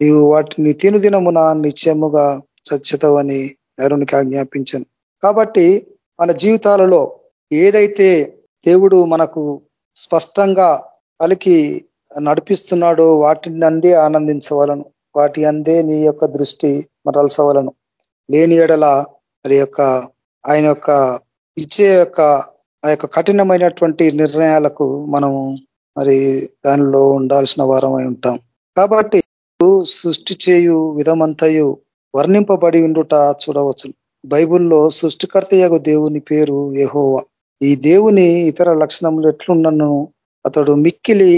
నీవు వాటిని తినుదినమున నిశ్చయముగా చచ్చతవని నరునికి ఆజ్ఞాపించను. కాబట్టి మన జీవితాలలో ఏదైతే దేవుడు మనకు స్పష్టంగా పలికి నడిపిస్తున్నాడో వాటిని అందే ఆనందించవలను. వాటి అందే నీ యొక్క దృష్టి మరల్సవలను లేని ఎడల మరి యొక్క ఆయన యొక్క ఇచ్చే యొక్క ఆ యొక్క కఠినమైనటువంటి నిర్ణయాలకు మనము మరి దానిలో ఉండాల్సిన వారమై ఉంటాం. కాబట్టి సృష్టి చేయు విధమంతయు వర్ణింపబడి ఉండుట చూడవచ్చు. బైబుల్లో సృష్టికర్తయ్యకు దేవుని పేరు యహోవా. ఈ దేవుని ఇతర లక్షణములు ఎట్లున్నను అతడు మిక్కిలి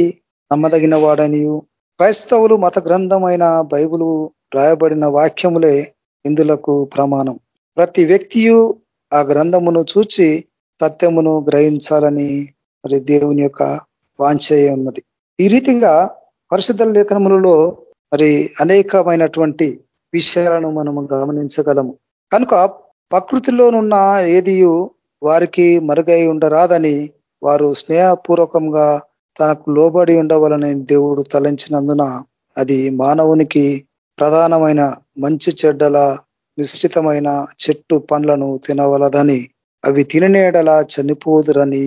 నమ్మదగిన వాడనియు క్రైస్తవులు మత గ్రంథమైన బైబులు రాయబడిన వాక్యములే ఇందులకు ప్రమాణం. ప్రతి వ్యక్తియు ఆ గ్రంథమును చూచి సత్యమును గ్రహించాలని మరి దేవుని యొక్క వాంఛయ ఉన్నది. ఈ రీతిగా పరిశుద్ధ లేఖనములలో మరి అనేకమైనటువంటి విషయాలను మనము గమనించగలము. కనుక ప్రకృతిలోనున్న ఏదియు వారికి మరుగై ఉండరాదని వారు స్నేహపూర్వకంగా తనకు లోబడి ఉండవలని దేవుడు తలంచినందున అది మానవునికి ప్రధానమైన మంచి చెడ్డల మిశ్రితమైన చెట్టు పండ్లను తినవలదని. అవి తిననేడలా చనిపోదురని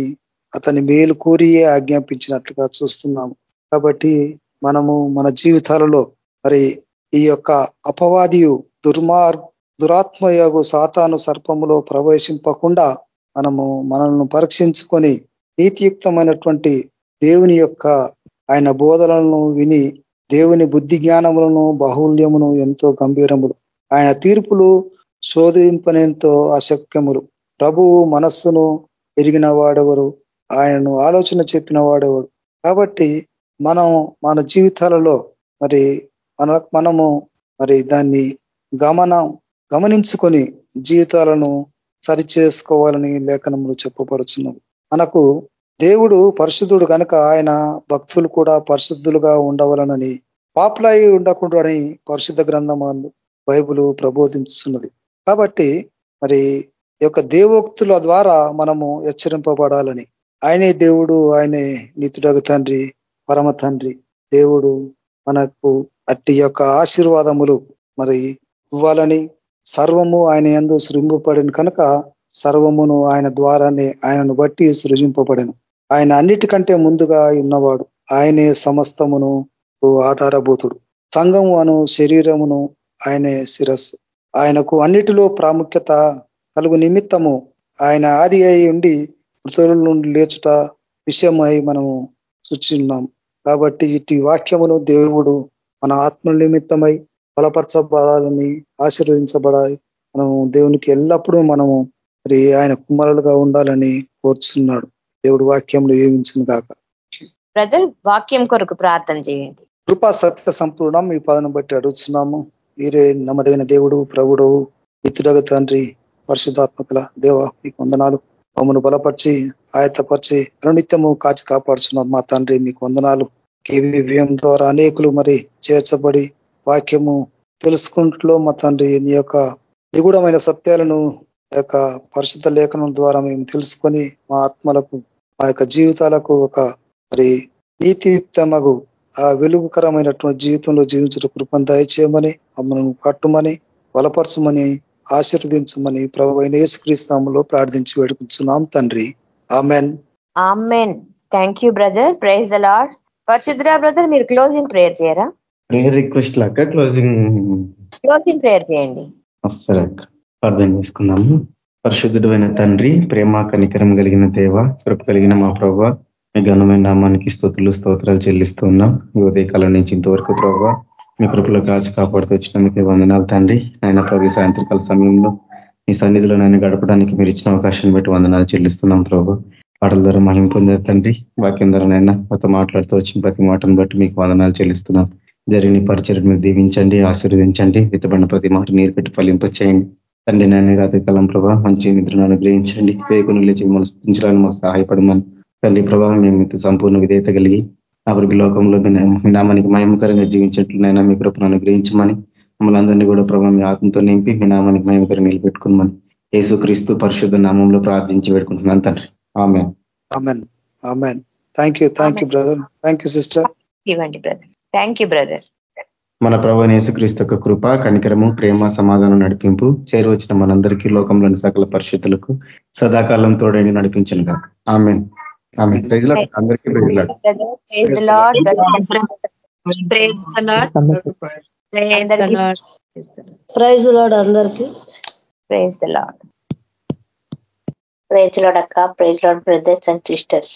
అతని మేలు కూరియే ఆజ్ఞాపించినట్లుగా చూస్తున్నాము. కాబట్టి మనము మన జీవితాలలో మరి ఈ యొక్క అపవాదియు దుర్మార్ దురాత్మయోగు సాతాను సర్పములో ప్రవేశింపకుండా మనము మనల్ని పరీక్షించుకొని నీతియుక్తమైనటువంటి దేవుని యొక్క ఆయన బోధనలను విని దేవుని బుద్ధి జ్ఞానములను బాహుల్యమును ఎంతో గంభీరములు. ఆయన తీర్పులు శోధింపనెంతో అశక్యములు ప్రభువు మనస్సును ఎరిగిన వాడెవరు? ఆయనను ఆలోచన చెప్పిన వాడెవరు కాబట్టి మనం మన జీవితాలలో మరి మన మనము మరి దాన్ని గమనం గమనించుకొని జీవితాలను సరిచేసుకోవాలని లేఖనములు చెప్పబడుచున్నవి. మనకు దేవుడు పరిశుద్ధుడు కనుక ఆయన భక్తులు కూడా పరిశుద్ధులుగా ఉండవలనని పాపులై ఉండకూడదని పరిశుద్ధ గ్రంథం బైబుల్ ప్రబోధించుతున్నది కాబట్టి మరి యొక్క దేవోక్తుల ద్వారా మనము హెచ్చరింపబడాలని ఆయనే దేవుడు ఆయనే నితుడగు తండ్రి పరమ తండ్రి. దేవుడు మనకు అట్టి యొక్క ఆశీర్వాదములు మరి ఇవ్వాలని సర్వము ఆయన ఎందు సృంపబడిన కనుక సర్వమును ఆయన ద్వారానే ఆయనను బట్టి సృజింపబడను. ఆయన అన్నిటికంటే ముందుగా ఉన్నవాడు. ఆయనే సమస్తమును ఆధారభూతుడు. సంఘము అను శరీరమును ఆయనే శిరస్సు. ఆయనకు అన్నిటిలో ప్రాముఖ్యత కలుగు నిమిత్తము ఆయన ఆది అయి ఉండి మృతుల నుండి లేచుట విషయమై మనము చూచున్నాం కాబట్టి ఇటు వాక్యమును దేవుడు మన ఆత్మ నిమిత్తమై బలపరచబడాలని ఆశీర్వదించబడాలి. మనము దేవునికి ఎల్లప్పుడూ మనము మరి ఆయన కుమారులుగా ఉండాలని కోరుచున్నాడు. దేవుడు వాక్యంలో ఏమించింది కాక? బ్రదర్ వాక్యం కొరకు ప్రార్థన చేయండి. కృపా సత్య సంపూర్ణం మీ పదను బట్టి అడుగుతున్నాము మీరే నమ్మదగిన దేవుడు ప్రభుడు ఇతుడగ తండ్రి పరిశుద్ధాత్మకల దేవ మీకు వందనాలు. మమ్మను బలపరిచి ఆయత్తపరిచి అనునిత్యము కాచి కాపాడుచున్నారు మా తండ్రి మీకు వందనాలు. కేవీవ్యం ద్వారా అనేకులు మరి చేర్చబడి వాక్యము తెలుసుకుంటూ మా తండ్రి నీ యొక్క నిగూఢమైన సత్యాలను యొక్క పరిశుద్ధ లేఖనం ద్వారా మేము తెలుసుకొని మా ఆత్మలకు మా యొక్క జీవితాలకు ఒక మరి నీతియుక్తమగు ఆ వెలుగుకరమైనటువంటి జీవితంలో జీవించడం కృపను దయచేయమని మమ్మల్ని కట్టుమని బలపరచమని ఆశీర్వదించమని ప్రభు అయిన యేసుక్రీస్తాములో ప్రార్థించి వేడుకుంటున్నాం తండ్రి. Amen. Amen. Thank you brother praise the lord పరిశుద్ధరా brother మీరు క్లోజింగ్ ప్రేయర్ చేయరా? ప్రేయర్ రిక్వెస్ట్ లాక్క క్లోజింగ్ క్లోజింగ్ ప్రేయర్ చేయండి. సరే అక్క ప్రార్థన చేసుకున్నాము పరిశుద్ధుడైన తండ్రి ప్రేమ కనికరం కలిగిన దేవ కృప కలిగిన మా ప్రభావ మీ ఘనమైన నామానికి స్థుతులు స్తోత్రాలు చెల్లిస్తున్నాం ఈ ఉదయకాలం నుంచి ఇంతవరకు ప్రభావ మీ కృపలో కాచి కాపాడుతూ వచ్చిన మీకు వందనాలు తండ్రి. ఆయన ప్రభు సాయంత్రకాల సమయంలో మీ సన్నిధిలో నన్ను గడపడానికి మీరు ఇచ్చిన అవకాశాన్ని బట్టి వందనాలు చెల్లిస్తున్నాం ప్రభు. పాటల ద్వారా మహిం పొందే తండ్రి. వాక్యం ద్వారా నైనా కొత్త మాట్లాడుతూ వచ్చిన ప్రతి మాటను బట్టి మీకు వందనాలు చెల్లిస్తున్నాం. జరిగిన పరిచయం మీరు దీవించండి ఆశీర్వదించండి. విత్తబడిన ప్రతి మాట నీరు పెట్టి ఫలింప చేయండి తండ్రి నాయన రాత్రి కాలం ప్రభావ మంచి నిద్రను అనుగ్రహించండి వేకును లేచి స్థించడానికి మాకు సహాయపడమని. తండ్రి ప్రభావం మేము మీకు సంపూర్ణ విధేయత కలిగి అభివృద్ధి లోకంలో నామానికి మహిమకరంగా జీవించినట్లునైనా మీ కృపను అనుగ్రహించమని. మమ్మల్ని అందరినీ కూడా ప్రభావ మీ ఆత్మతో నింపి మీ నామానికి మేము ఒకరు నిలబెట్టుకున్నామని యేసుక్రీస్తు పరిశుద్ధ నామంలో ప్రార్థించి పెట్టుకుంటున్నాను తండ్రి. ఆమె amen. Amen. Thank you thank you brother. Thank you sister. ఇవ్వండి బ్రదర్. Thank you brother. మన ప్రభు యేసుక్రీస్తు యొక్క కృప కనికరము ప్రేమ సమాధానం నడిపింపు చేరువచ్చిన మనందరికీ లోకంలోని సకల పరిస్థితులకు సదాకాలం తోడని నడిపించను కాక ఆమె ఆమె ప్రజల అందరికీ ప్రైజ్ లాడ్ అందరికి. ప్రైజ్ ప్రైజ్ లాడ్ అక్క. Praise lord brothers and sisters.